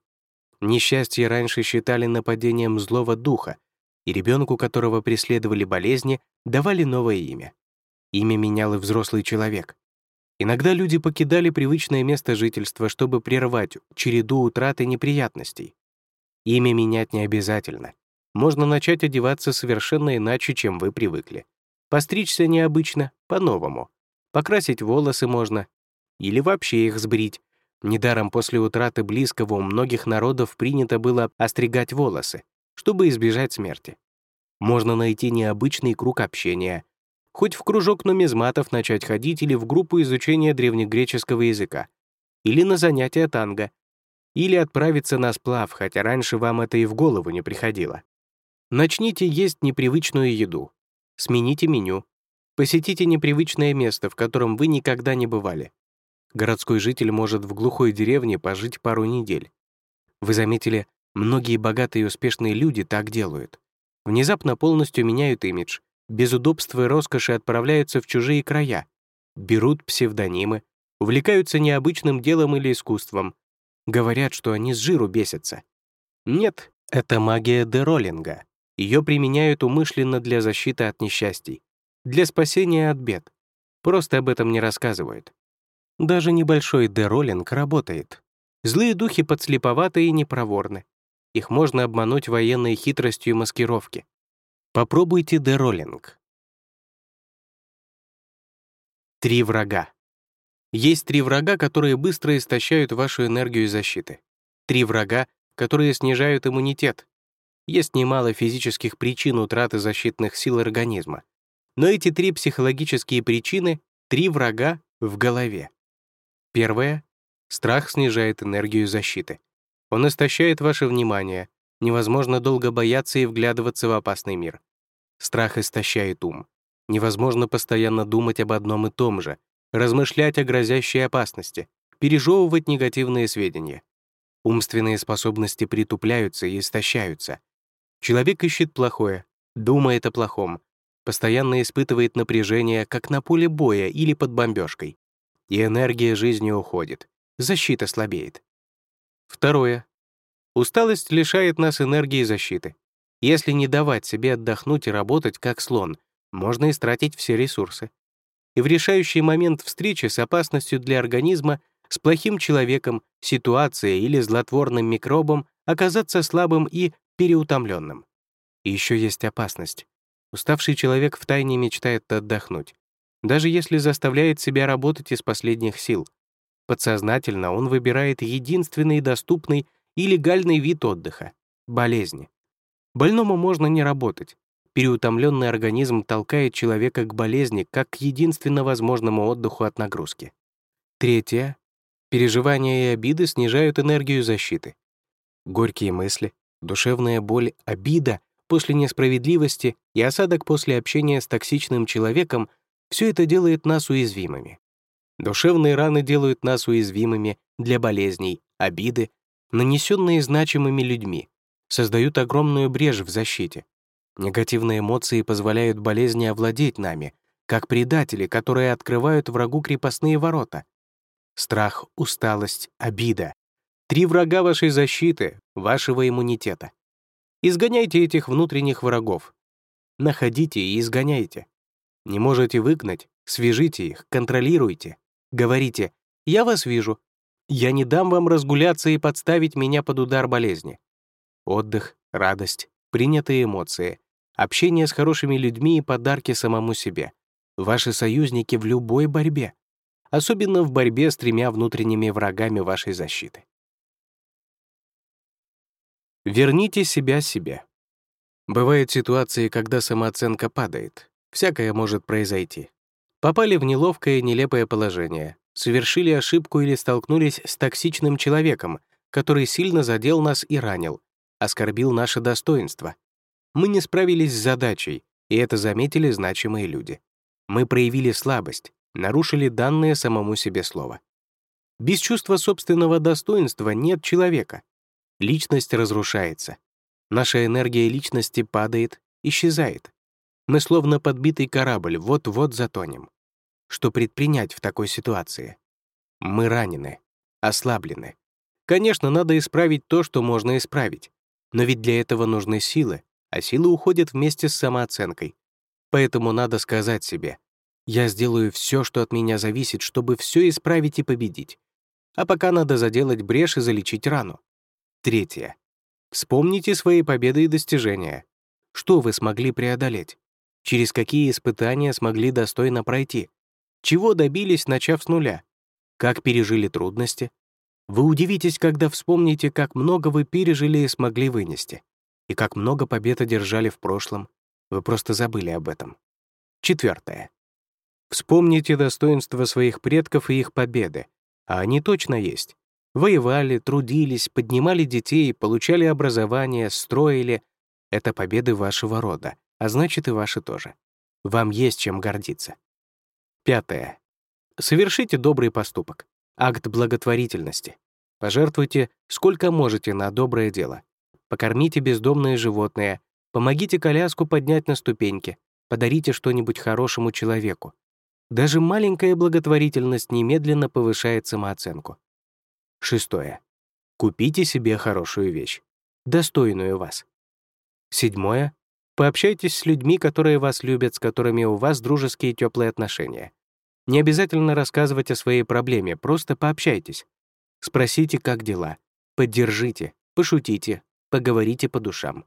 Несчастье раньше считали нападением злого духа, и ребенку, которого преследовали болезни, давали новое имя. Имя менял и взрослый человек. Иногда люди покидали привычное место жительства, чтобы прервать череду утрат и неприятностей. Имя менять не обязательно. Можно начать одеваться совершенно иначе, чем вы привыкли. Постричься необычно, по-новому. Покрасить волосы можно. Или вообще их сбрить. Недаром после утраты близкого у многих народов принято было остригать волосы, чтобы избежать смерти. Можно найти необычный круг общения, хоть в кружок нумизматов начать ходить или в группу изучения древнегреческого языка, или на занятия танго, или отправиться на сплав, хотя раньше вам это и в голову не приходило. Начните есть непривычную еду, смените меню, посетите непривычное место, в котором вы никогда не бывали. Городской житель может в глухой деревне пожить пару недель. Вы заметили, многие богатые и успешные люди так делают. Внезапно полностью меняют имидж, без удобства и роскоши отправляются в чужие края, берут псевдонимы, увлекаются необычным делом или искусством, говорят, что они с жиру бесятся. Нет, это магия дероллинга. Ее применяют умышленно для защиты от несчастий, для спасения от бед. Просто об этом не рассказывают. Даже небольшой дероллинг работает. Злые духи подслеповаты и непроворны. Их можно обмануть военной хитростью маскировки. Попробуйте дероллинг. Три врага. Есть три врага, которые быстро истощают вашу энергию защиты. Три врага, которые снижают иммунитет. Есть немало физических причин утраты защитных сил организма. Но эти три психологические причины — три врага в голове. Первое — страх снижает энергию защиты. Он истощает ваше внимание, невозможно долго бояться и вглядываться в опасный мир. Страх истощает ум. Невозможно постоянно думать об одном и том же, размышлять о грозящей опасности, пережевывать негативные сведения. Умственные способности притупляются и истощаются. Человек ищет плохое, думает о плохом, постоянно испытывает напряжение, как на поле боя или под бомбежкой. И энергия жизни уходит, защита слабеет. Второе. Усталость лишает нас энергии защиты. Если не давать себе отдохнуть и работать как слон, можно истратить все ресурсы. И в решающий момент встречи с опасностью для организма, с плохим человеком, ситуацией или злотворным микробом оказаться слабым и переутомленным. И еще есть опасность. Уставший человек втайне мечтает отдохнуть, даже если заставляет себя работать из последних сил. Подсознательно он выбирает единственный доступный и легальный вид отдыха — болезни. Больному можно не работать. Переутомленный организм толкает человека к болезни как к единственно возможному отдыху от нагрузки. Третье. Переживания и обиды снижают энергию защиты. Горькие мысли, душевная боль, обида после несправедливости и осадок после общения с токсичным человеком — все это делает нас уязвимыми. Душевные раны делают нас уязвимыми для болезней, обиды, нанесенные значимыми людьми, создают огромную брешь в защите. Негативные эмоции позволяют болезни овладеть нами, как предатели, которые открывают врагу крепостные ворота. Страх, усталость, обида — три врага вашей защиты, вашего иммунитета. Изгоняйте этих внутренних врагов. Находите и изгоняйте. Не можете выгнать, свяжите их, контролируйте. Говорите «Я вас вижу. Я не дам вам разгуляться и подставить меня под удар болезни. Отдых, радость, принятые эмоции, общение с хорошими людьми и подарки самому себе. Ваши союзники в любой борьбе. Особенно в борьбе с тремя внутренними врагами вашей защиты. Верните себя себе. Бывают ситуации, когда самооценка падает. Всякое может произойти. Попали в неловкое, нелепое положение, совершили ошибку или столкнулись с токсичным человеком, который сильно задел нас и ранил, оскорбил наше достоинство. Мы не справились с задачей, и это заметили значимые люди. Мы проявили слабость, нарушили данное самому себе слово. Без чувства собственного достоинства нет человека. Личность разрушается. Наша энергия личности падает, исчезает. Мы словно подбитый корабль, вот-вот затонем. Что предпринять в такой ситуации? Мы ранены, ослаблены. Конечно, надо исправить то, что можно исправить. Но ведь для этого нужны силы, а силы уходят вместе с самооценкой. Поэтому надо сказать себе, я сделаю все, что от меня зависит, чтобы все исправить и победить. А пока надо заделать брешь и залечить рану. Третье. Вспомните свои победы и достижения. Что вы смогли преодолеть? Через какие испытания смогли достойно пройти? Чего добились, начав с нуля? Как пережили трудности? Вы удивитесь, когда вспомните, как много вы пережили и смогли вынести, и как много побед одержали в прошлом. Вы просто забыли об этом. Четвертое. Вспомните достоинства своих предков и их победы, а они точно есть. Воевали, трудились, поднимали детей, получали образование, строили. Это победы вашего рода, а значит и ваши тоже. Вам есть чем гордиться. Пятое. Совершите добрый поступок. Акт благотворительности. Пожертвуйте сколько можете на доброе дело. Покормите бездомные животные, помогите коляску поднять на ступеньки, подарите что-нибудь хорошему человеку. Даже маленькая благотворительность немедленно повышает самооценку. Шестое. Купите себе хорошую вещь, достойную вас. Седьмое. Пообщайтесь с людьми, которые вас любят, с которыми у вас дружеские теплые отношения. Не обязательно рассказывать о своей проблеме, просто пообщайтесь. Спросите, как дела. Поддержите, пошутите, поговорите по душам.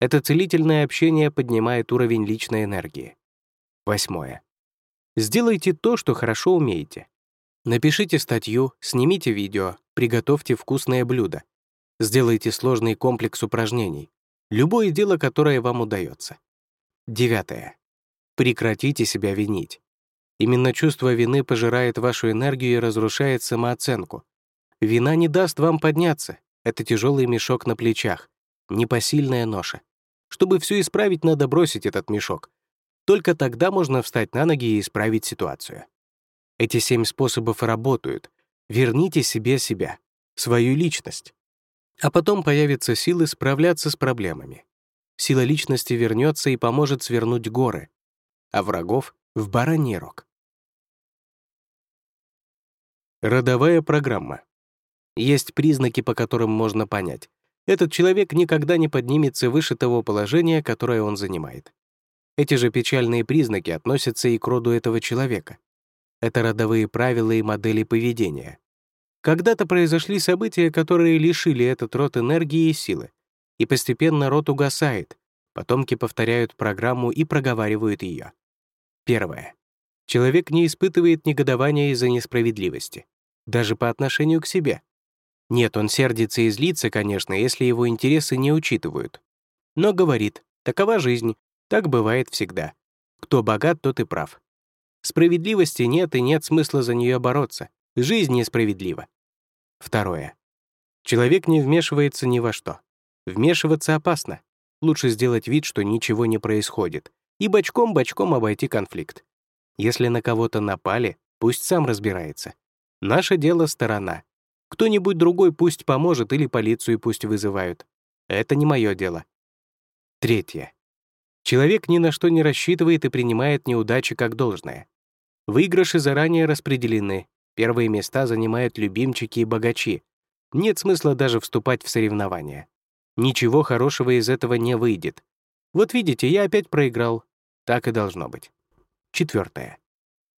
Это целительное общение поднимает уровень личной энергии. Восьмое. Сделайте то, что хорошо умеете. Напишите статью, снимите видео, приготовьте вкусное блюдо. Сделайте сложный комплекс упражнений. Любое дело, которое вам удается. Девятое. Прекратите себя винить. Именно чувство вины пожирает вашу энергию и разрушает самооценку. Вина не даст вам подняться. Это тяжелый мешок на плечах, непосильная ноша. Чтобы все исправить, надо бросить этот мешок. Только тогда можно встать на ноги и исправить ситуацию. Эти семь способов работают. Верните себе себя, свою личность. А потом появятся силы справляться с проблемами. Сила личности вернется и поможет свернуть горы, а врагов — в бараний рог. Родовая программа. Есть признаки, по которым можно понять. Этот человек никогда не поднимется выше того положения, которое он занимает. Эти же печальные признаки относятся и к роду этого человека. Это родовые правила и модели поведения. Когда-то произошли события, которые лишили этот род энергии и силы, и постепенно род угасает, потомки повторяют программу и проговаривают ее. Первое. Человек не испытывает негодования из-за несправедливости, даже по отношению к себе. Нет, он сердится и злится, конечно, если его интересы не учитывают. Но говорит, такова жизнь, так бывает всегда. Кто богат, тот и прав. Справедливости нет и нет смысла за нее бороться. Жизнь несправедлива. Второе. Человек не вмешивается ни во что. Вмешиваться опасно. Лучше сделать вид, что ничего не происходит, и бочком-бочком обойти конфликт. Если на кого-то напали, пусть сам разбирается. Наше дело — сторона. Кто-нибудь другой пусть поможет или полицию пусть вызывают. Это не мое дело. Третье. Человек ни на что не рассчитывает и принимает неудачи как должное. Выигрыши заранее распределены. Первые места занимают любимчики и богачи. Нет смысла даже вступать в соревнования. Ничего хорошего из этого не выйдет. Вот видите, я опять проиграл. Так и должно быть. Четвертое.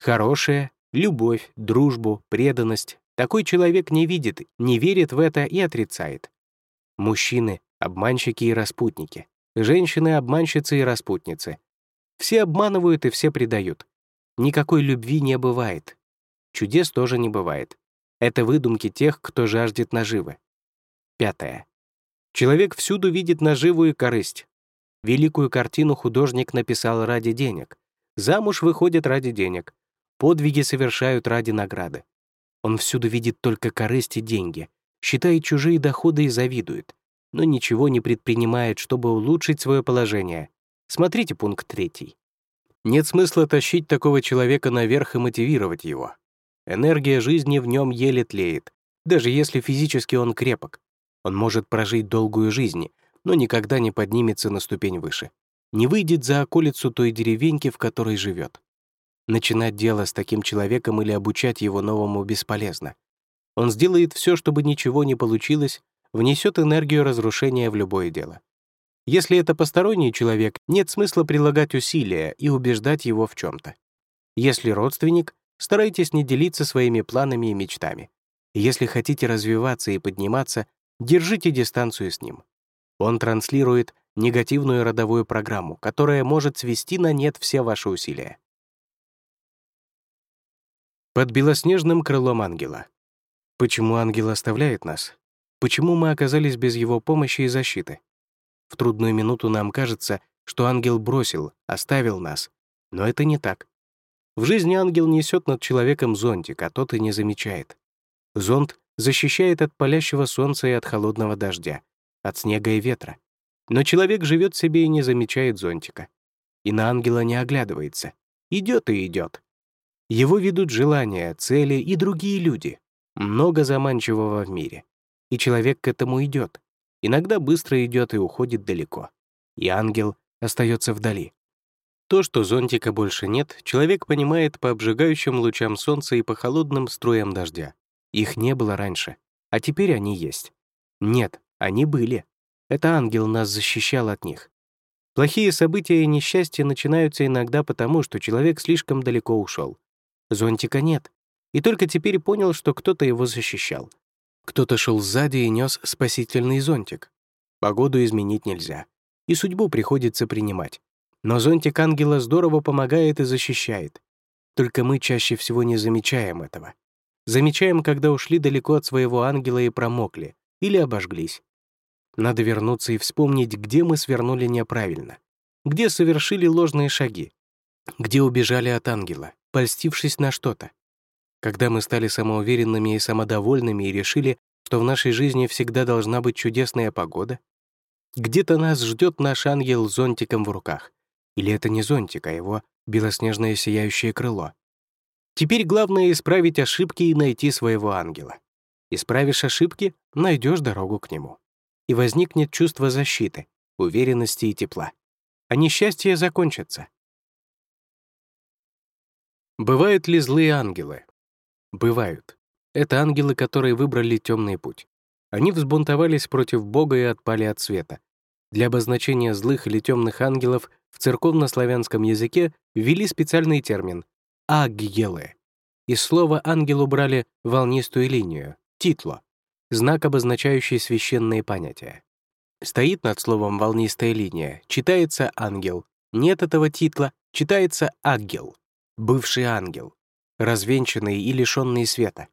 Хорошее, любовь, дружбу, преданность. Такой человек не видит, не верит в это и отрицает. Мужчины — обманщики и распутники. Женщины — обманщицы и распутницы. Все обманывают и все предают. Никакой любви не бывает. Чудес тоже не бывает. Это выдумки тех, кто жаждет наживы. Пятое. Человек всюду видит наживу и корысть. Великую картину художник написал ради денег. Замуж выходят ради денег. Подвиги совершают ради награды. Он всюду видит только корысть и деньги. считает чужие доходы и завидует, но ничего не предпринимает, чтобы улучшить свое положение. Смотрите пункт третий. Нет смысла тащить такого человека наверх и мотивировать его. Энергия жизни в нем еле тлеет, даже если физически он крепок. Он может прожить долгую жизнь, но никогда не поднимется на ступень выше. Не выйдет за околицу той деревеньки, в которой живет. Начинать дело с таким человеком или обучать его новому бесполезно. Он сделает все, чтобы ничего не получилось, внесет энергию разрушения в любое дело. Если это посторонний человек, нет смысла прилагать усилия и убеждать его в чем-то. Если родственник, старайтесь не делиться своими планами и мечтами. Если хотите развиваться и подниматься, держите дистанцию с ним. Он транслирует негативную родовую программу, которая может свести на нет все ваши усилия. Под белоснежным крылом ангела. Почему ангел оставляет нас? Почему мы оказались без его помощи и защиты? В трудную минуту нам кажется, что ангел бросил, оставил нас. Но это не так. В жизни ангел несет над человеком зонтик, а тот и не замечает. Зонт защищает от палящего солнца и от холодного дождя, от снега и ветра. Но человек живет себе и не замечает зонтика. И на ангела не оглядывается. Идет и идет. Его ведут желания, цели и другие люди. Много заманчивого в мире и человек к этому идет. Иногда быстро идет и уходит далеко. И ангел остается вдали. То, что зонтика больше нет, человек понимает по обжигающим лучам солнца и по холодным струям дождя. Их не было раньше, а теперь они есть. Нет, они были. Это ангел нас защищал от них. Плохие события и несчастья начинаются иногда потому, что человек слишком далеко ушел. Зонтика нет. И только теперь понял, что кто-то его защищал. Кто-то шел сзади и нес спасительный зонтик. Погоду изменить нельзя, и судьбу приходится принимать. Но зонтик ангела здорово помогает и защищает. Только мы чаще всего не замечаем этого. Замечаем, когда ушли далеко от своего ангела и промокли, или обожглись. Надо вернуться и вспомнить, где мы свернули неправильно, где совершили ложные шаги, где убежали от ангела, польстившись на что-то. Когда мы стали самоуверенными и самодовольными и решили, что в нашей жизни всегда должна быть чудесная погода? Где-то нас ждет наш ангел с зонтиком в руках. Или это не зонтик, а его белоснежное сияющее крыло. Теперь главное — исправить ошибки и найти своего ангела. Исправишь ошибки — найдешь дорогу к нему. И возникнет чувство защиты, уверенности и тепла. А несчастье закончится. Бывают ли злые ангелы? Бывают. Это ангелы, которые выбрали темный путь. Они взбунтовались против Бога и отпали от света. Для обозначения злых или темных ангелов церковно-славянском языке ввели специальный термин — аггелы. Из слова «ангел» убрали волнистую линию — титло, знак, обозначающий священные понятия. Стоит над словом «волнистая линия», читается «ангел». Нет этого титла, читается «аггел», бывший ангел развенчанный и лишенный света.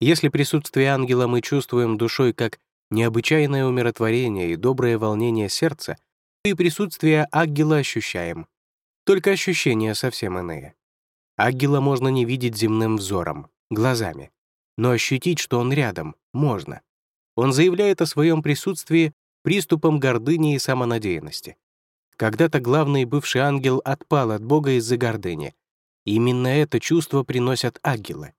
Если присутствие ангела мы чувствуем душой как необычайное умиротворение и доброе волнение сердца, и присутствие ангела ощущаем. Только ощущения совсем иные. Ангела можно не видеть земным взором, глазами, но ощутить, что он рядом, можно. Он заявляет о своем присутствии приступом гордыни и самонадеянности. Когда-то главный бывший ангел отпал от Бога из-за гордыни, именно это чувство приносят ангелы.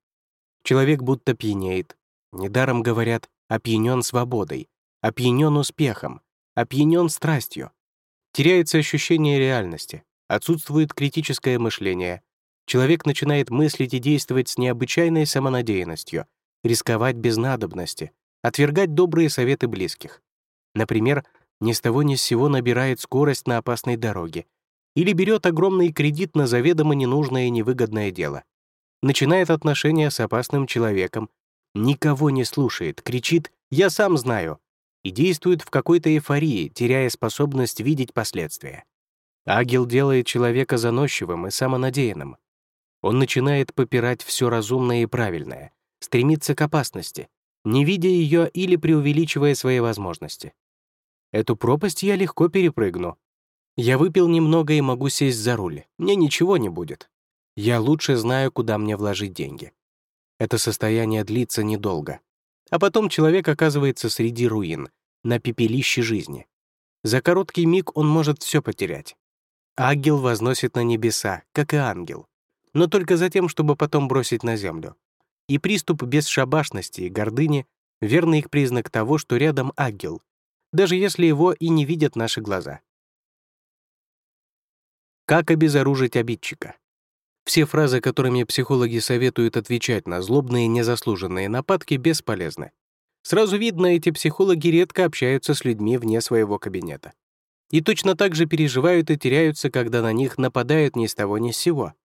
Человек будто пьянеет. Недаром говорят «опьянен свободой», «опьянен успехом», «опьянен страстью». Теряется ощущение реальности, отсутствует критическое мышление. Человек начинает мыслить и действовать с необычайной самонадеянностью, рисковать без надобности, отвергать добрые советы близких. Например, ни с того ни с сего набирает скорость на опасной дороге, или берет огромный кредит на заведомо ненужное и невыгодное дело. Начинает отношения с опасным человеком, никого не слушает, кричит «я сам знаю» и действует в какой-то эйфории, теряя способность видеть последствия. Агил делает человека заносчивым и самонадеянным. Он начинает попирать все разумное и правильное, стремиться к опасности, не видя ее или преувеличивая свои возможности. Эту пропасть я легко перепрыгну, я выпил немного и могу сесть за руль. Мне ничего не будет. Я лучше знаю, куда мне вложить деньги. Это состояние длится недолго. А потом человек оказывается среди руин, на пепелище жизни. За короткий миг он может все потерять. Ангел возносит на небеса, как и ангел, но только за тем, чтобы потом бросить на землю. И приступ бесшабашности и гордыни — верный их признак того, что рядом ангел, даже если его и не видят наши глаза. Как обезоружить обидчика? Все фразы, которыми психологи советуют отвечать на злобные незаслуженные нападки, бесполезны. Сразу видно, эти психологи редко общаются с людьми вне своего кабинета. И точно так же переживают и теряются, когда на них нападают ни с того ни с сего.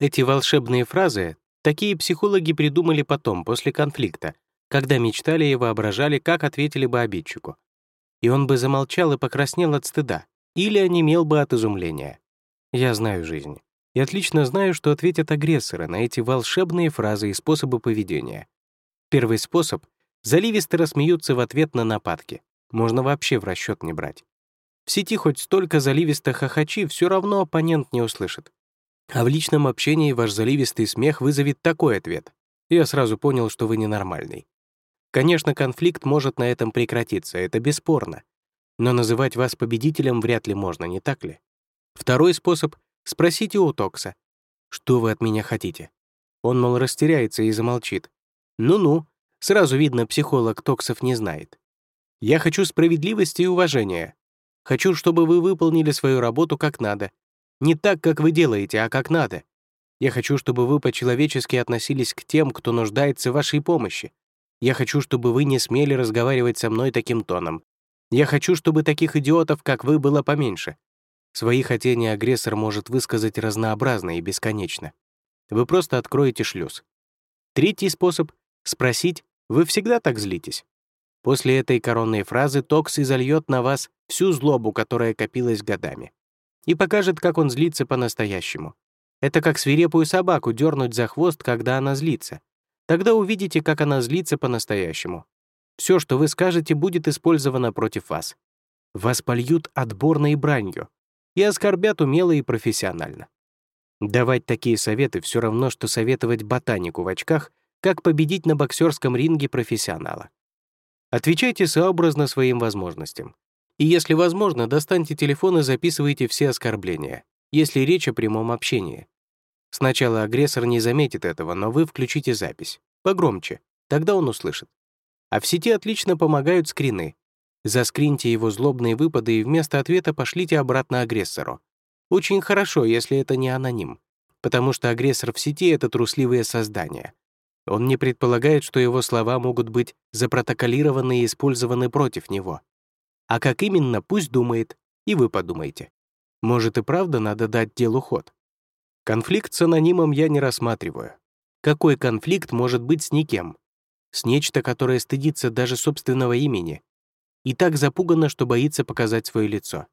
Эти волшебные фразы такие психологи придумали потом, после конфликта, когда мечтали и воображали, как ответили бы обидчику. И он бы замолчал и покраснел от стыда, или онемел бы от изумления. Я знаю жизнь и отлично знаю, что ответят агрессоры на эти волшебные фразы и способы поведения. Первый способ — заливисто рассмеются в ответ на нападки. Можно вообще в расчет не брать. В сети хоть столько заливисто хохочи, все равно оппонент не услышит. А в личном общении ваш заливистый смех вызовет такой ответ. Я сразу понял, что вы ненормальный. Конечно, конфликт может на этом прекратиться, это бесспорно. Но называть вас победителем вряд ли можно, не так ли? Второй способ Спросите у Токса, что вы от меня хотите. Он, мол, растеряется и замолчит. Ну-ну, сразу видно, психолог Токсов не знает. Я хочу справедливости и уважения. Хочу, чтобы вы выполнили свою работу как надо. Не так, как вы делаете, а как надо. Я хочу, чтобы вы по-человечески относились к тем, кто нуждается в вашей помощи. Я хочу, чтобы вы не смели разговаривать со мной таким тоном. Я хочу, чтобы таких идиотов, как вы, было поменьше. Свои хотения агрессор может высказать разнообразно и бесконечно. Вы просто откроете шлюз. Третий способ — спросить, вы всегда так злитесь? После этой коронной фразы Токс изольет на вас всю злобу, которая копилась годами. И покажет, как он злится по-настоящему. Это как свирепую собаку дернуть за хвост, когда она злится. Тогда увидите, как она злится по-настоящему. Все, что вы скажете, будет использовано против вас. Вас польют отборной бранью, и оскорбят умело и профессионально. Давать такие советы все равно, что советовать ботанику в очках, как победить на боксерском ринге профессионала. Отвечайте сообразно своим возможностям. И если возможно, достаньте телефон и записывайте все оскорбления, если речь о прямом общении. Сначала агрессор не заметит этого, но вы включите запись. Погромче, тогда он услышит. А в сети отлично помогают скрины, Заскриньте его злобные выпады и вместо ответа пошлите обратно агрессору. Очень хорошо, если это не аноним, потому что агрессор в сети — это трусливые создания. Он не предполагает, что его слова могут быть запротоколированы и использованы против него. А как именно, пусть думает, и вы подумайте. Может и правда надо дать делу ход. Конфликт с анонимом я не рассматриваю. Какой конфликт может быть с никем? С нечто, которое стыдится даже собственного имени, и так запугана, что боится показать свое лицо.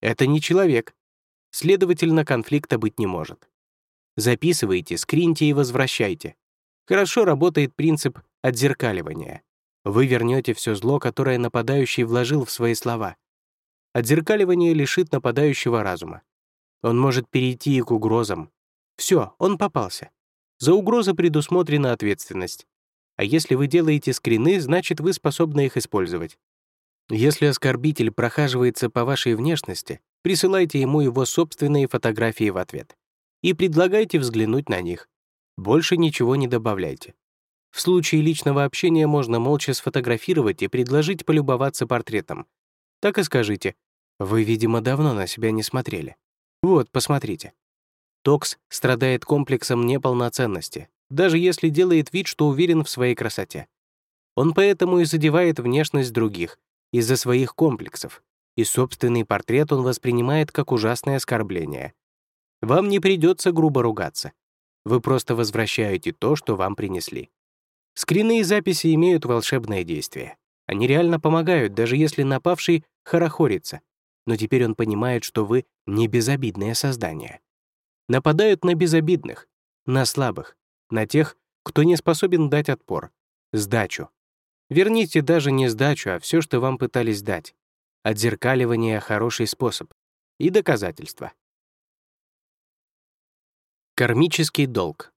Это не человек. Следовательно, конфликта быть не может. Записывайте, скриньте и возвращайте. Хорошо работает принцип отзеркаливания. Вы вернете все зло, которое нападающий вложил в свои слова. Отзеркаливание лишит нападающего разума. Он может перейти и к угрозам. Все, он попался. За угрозы предусмотрена ответственность. А если вы делаете скрины, значит, вы способны их использовать. Если оскорбитель прохаживается по вашей внешности, присылайте ему его собственные фотографии в ответ и предлагайте взглянуть на них. Больше ничего не добавляйте. В случае личного общения можно молча сфотографировать и предложить полюбоваться портретом. Так и скажите, вы, видимо, давно на себя не смотрели. Вот, посмотрите. Токс страдает комплексом неполноценности, даже если делает вид, что уверен в своей красоте. Он поэтому и задевает внешность других, из-за своих комплексов, и собственный портрет он воспринимает как ужасное оскорбление. Вам не придется грубо ругаться. Вы просто возвращаете то, что вам принесли. Скрины и записи имеют волшебное действие. Они реально помогают, даже если напавший хорохорится. Но теперь он понимает, что вы не безобидное создание. Нападают на безобидных, на слабых, на тех, кто не способен дать отпор, сдачу, Верните даже не сдачу, а все, что вам пытались дать. Отзеркаливание — хороший способ. И доказательства. Кармический долг.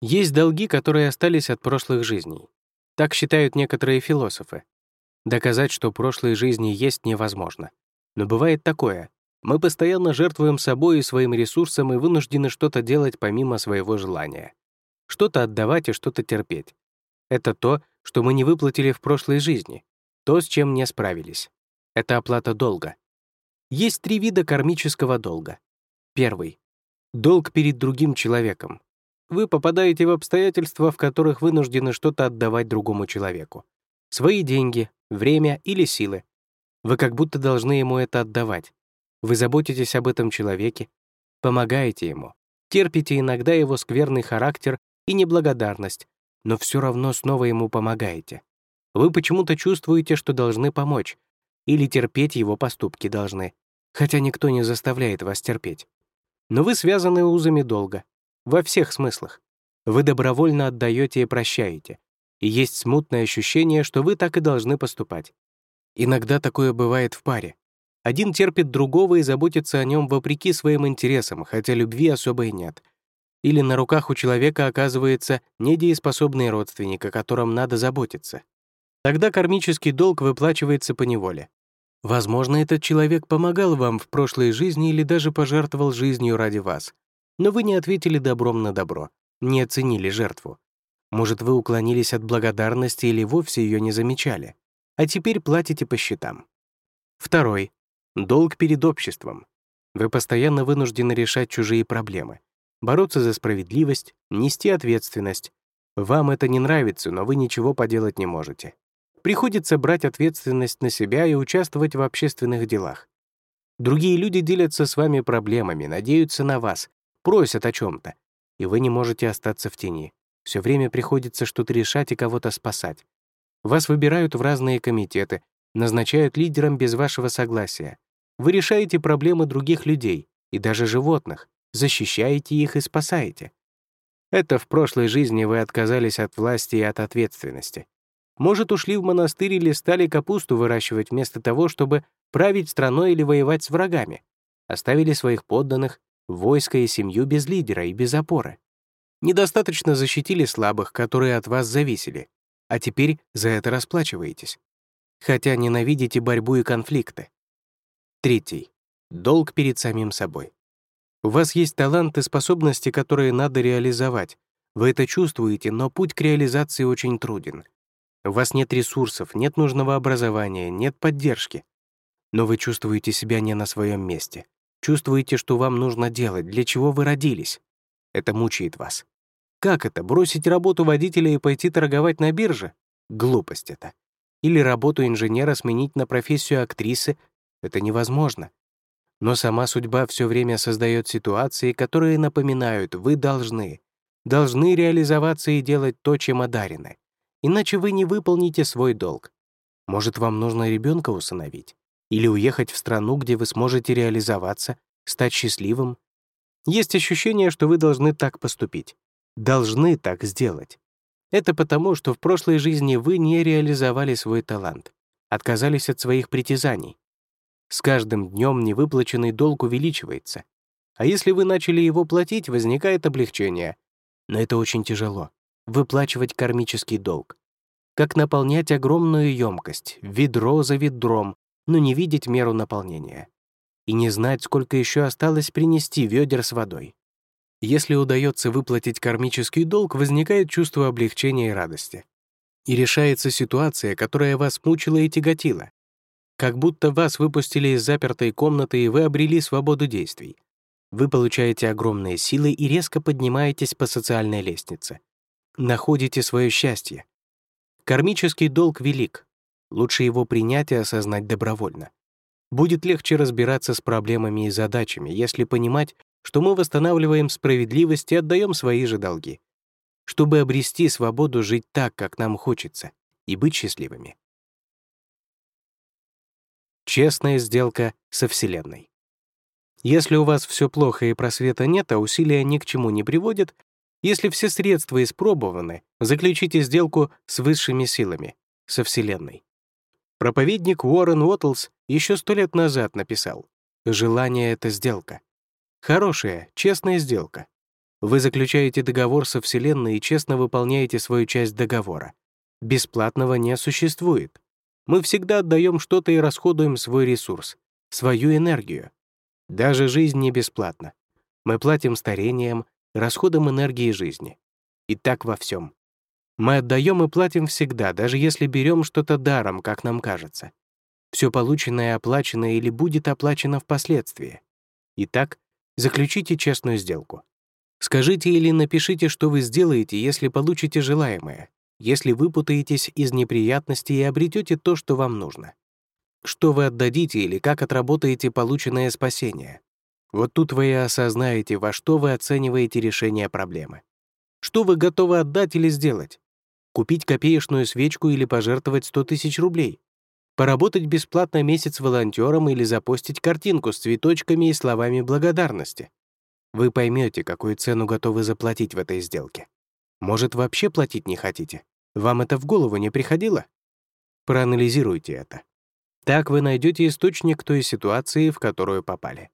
Есть долги, которые остались от прошлых жизней. Так считают некоторые философы. Доказать, что прошлой жизни есть, невозможно. Но бывает такое. Мы постоянно жертвуем собой и своим ресурсом и вынуждены что-то делать помимо своего желания. Что-то отдавать и что-то терпеть. Это то, что мы не выплатили в прошлой жизни, то, с чем не справились. Это оплата долга. Есть три вида кармического долга. Первый — долг перед другим человеком. Вы попадаете в обстоятельства, в которых вынуждены что-то отдавать другому человеку. Свои деньги, время или силы. Вы как будто должны ему это отдавать. Вы заботитесь об этом человеке, помогаете ему, терпите иногда его скверный характер и неблагодарность, но все равно снова ему помогаете. Вы почему-то чувствуете, что должны помочь, или терпеть его поступки должны, хотя никто не заставляет вас терпеть. Но вы связаны узами долга, во всех смыслах. Вы добровольно отдаете и прощаете, и есть смутное ощущение, что вы так и должны поступать. Иногда такое бывает в паре. Один терпит другого и заботится о нем вопреки своим интересам, хотя любви особо и нет. Или на руках у человека оказывается недееспособный родственник, о котором надо заботиться. Тогда кармический долг выплачивается по неволе. Возможно, этот человек помогал вам в прошлой жизни или даже пожертвовал жизнью ради вас. Но вы не ответили добром на добро, не оценили жертву. Может, вы уклонились от благодарности или вовсе ее не замечали, а теперь платите по счетам. Второй — долг перед обществом. Вы постоянно вынуждены решать чужие проблемы, бороться за справедливость, нести ответственность. Вам это не нравится, но вы ничего поделать не можете. Приходится брать ответственность на себя и участвовать в общественных делах. Другие люди делятся с вами проблемами, надеются на вас, просят о чем то и вы не можете остаться в тени. Все время приходится что-то решать и кого-то спасать. Вас выбирают в разные комитеты, назначают лидером без вашего согласия. Вы решаете проблемы других людей и даже животных, защищаете их и спасаете. Это в прошлой жизни вы отказались от власти и от ответственности. Может, ушли в монастырь или стали капусту выращивать вместо того, чтобы править страной или воевать с врагами. Оставили своих подданных, войско и семью без лидера и без опоры. Недостаточно защитили слабых, которые от вас зависели, а теперь за это расплачиваетесь. Хотя ненавидите борьбу и конфликты. Третий. Долг перед самим собой. У вас есть таланты, способности, которые надо реализовать. Вы это чувствуете, но путь к реализации очень труден. У вас нет ресурсов, нет нужного образования, нет поддержки. Но вы чувствуете себя не на своем месте. Чувствуете, что вам нужно делать, для чего вы родились. Это мучает вас. Как это, бросить работу водителя и пойти торговать на бирже? Глупость это. Или работу инженера сменить на профессию актрисы? Это невозможно. Но сама судьба все время создает ситуации, которые напоминают, вы должны, должны реализоваться и делать то, чем одарены иначе вы не выполните свой долг. Может, вам нужно ребенка усыновить? Или уехать в страну, где вы сможете реализоваться, стать счастливым? Есть ощущение, что вы должны так поступить. Должны так сделать. Это потому, что в прошлой жизни вы не реализовали свой талант, отказались от своих притязаний. С каждым днем невыплаченный долг увеличивается. А если вы начали его платить, возникает облегчение. Но это очень тяжело выплачивать кармический долг. Как наполнять огромную емкость, ведро за ведром, но не видеть меру наполнения. И не знать, сколько еще осталось принести ведер с водой. Если удается выплатить кармический долг, возникает чувство облегчения и радости. И решается ситуация, которая вас мучила и тяготила. Как будто вас выпустили из запертой комнаты, и вы обрели свободу действий. Вы получаете огромные силы и резко поднимаетесь по социальной лестнице находите свое счастье. Кармический долг велик. Лучше его принять и осознать добровольно. Будет легче разбираться с проблемами и задачами, если понимать, что мы восстанавливаем справедливость и отдаем свои же долги, чтобы обрести свободу жить так, как нам хочется, и быть счастливыми. Честная сделка со Вселенной. Если у вас все плохо и просвета нет, а усилия ни к чему не приводят, если все средства испробованы, заключите сделку с высшими силами, со Вселенной. Проповедник Уоррен Уоттлс еще сто лет назад написал «Желание — это сделка». Хорошая, честная сделка. Вы заключаете договор со Вселенной и честно выполняете свою часть договора. Бесплатного не существует. Мы всегда отдаем что-то и расходуем свой ресурс, свою энергию. Даже жизнь не бесплатна. Мы платим старением, расходом энергии жизни. И так во всем. Мы отдаем и платим всегда, даже если берем что-то даром, как нам кажется. Все полученное оплачено или будет оплачено впоследствии. Итак, заключите честную сделку. Скажите или напишите, что вы сделаете, если получите желаемое, если вы путаетесь из неприятностей и обретете то, что вам нужно. Что вы отдадите или как отработаете полученное спасение. Вот тут вы и осознаете, во что вы оцениваете решение проблемы. Что вы готовы отдать или сделать? Купить копеечную свечку или пожертвовать 100 тысяч рублей? Поработать бесплатно месяц волонтером или запостить картинку с цветочками и словами благодарности? Вы поймете, какую цену готовы заплатить в этой сделке. Может, вообще платить не хотите? Вам это в голову не приходило? Проанализируйте это. Так вы найдете источник той ситуации, в которую попали.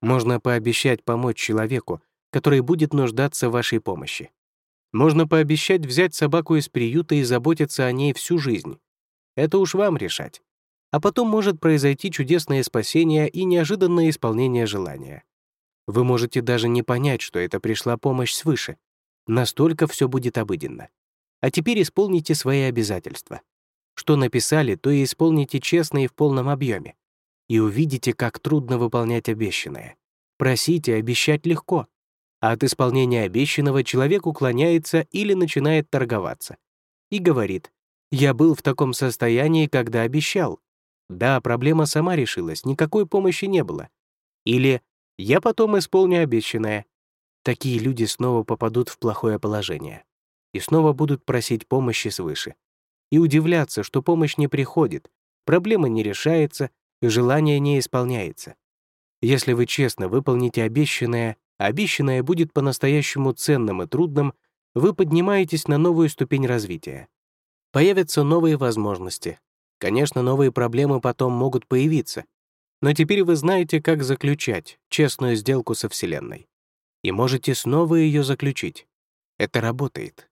Можно пообещать помочь человеку, который будет нуждаться в вашей помощи. Можно пообещать взять собаку из приюта и заботиться о ней всю жизнь. Это уж вам решать. А потом может произойти чудесное спасение и неожиданное исполнение желания. Вы можете даже не понять, что это пришла помощь свыше. Настолько все будет обыденно. А теперь исполните свои обязательства. Что написали, то и исполните честно и в полном объеме. И увидите, как трудно выполнять обещанное. Просите, обещать легко. А от исполнения обещанного человек уклоняется или начинает торговаться. И говорит, «Я был в таком состоянии, когда обещал». Да, проблема сама решилась, никакой помощи не было. Или я потом исполню обещанное. Такие люди снова попадут в плохое положение и снова будут просить помощи свыше. И удивляться, что помощь не приходит, проблема не решается, желание не исполняется. Если вы честно выполните обещанное, обещанное будет по-настоящему ценным и трудным, вы поднимаетесь на новую ступень развития. Появятся новые возможности. Конечно, новые проблемы потом могут появиться, но теперь вы знаете, как заключать честную сделку со Вселенной. И можете снова ее заключить. Это работает.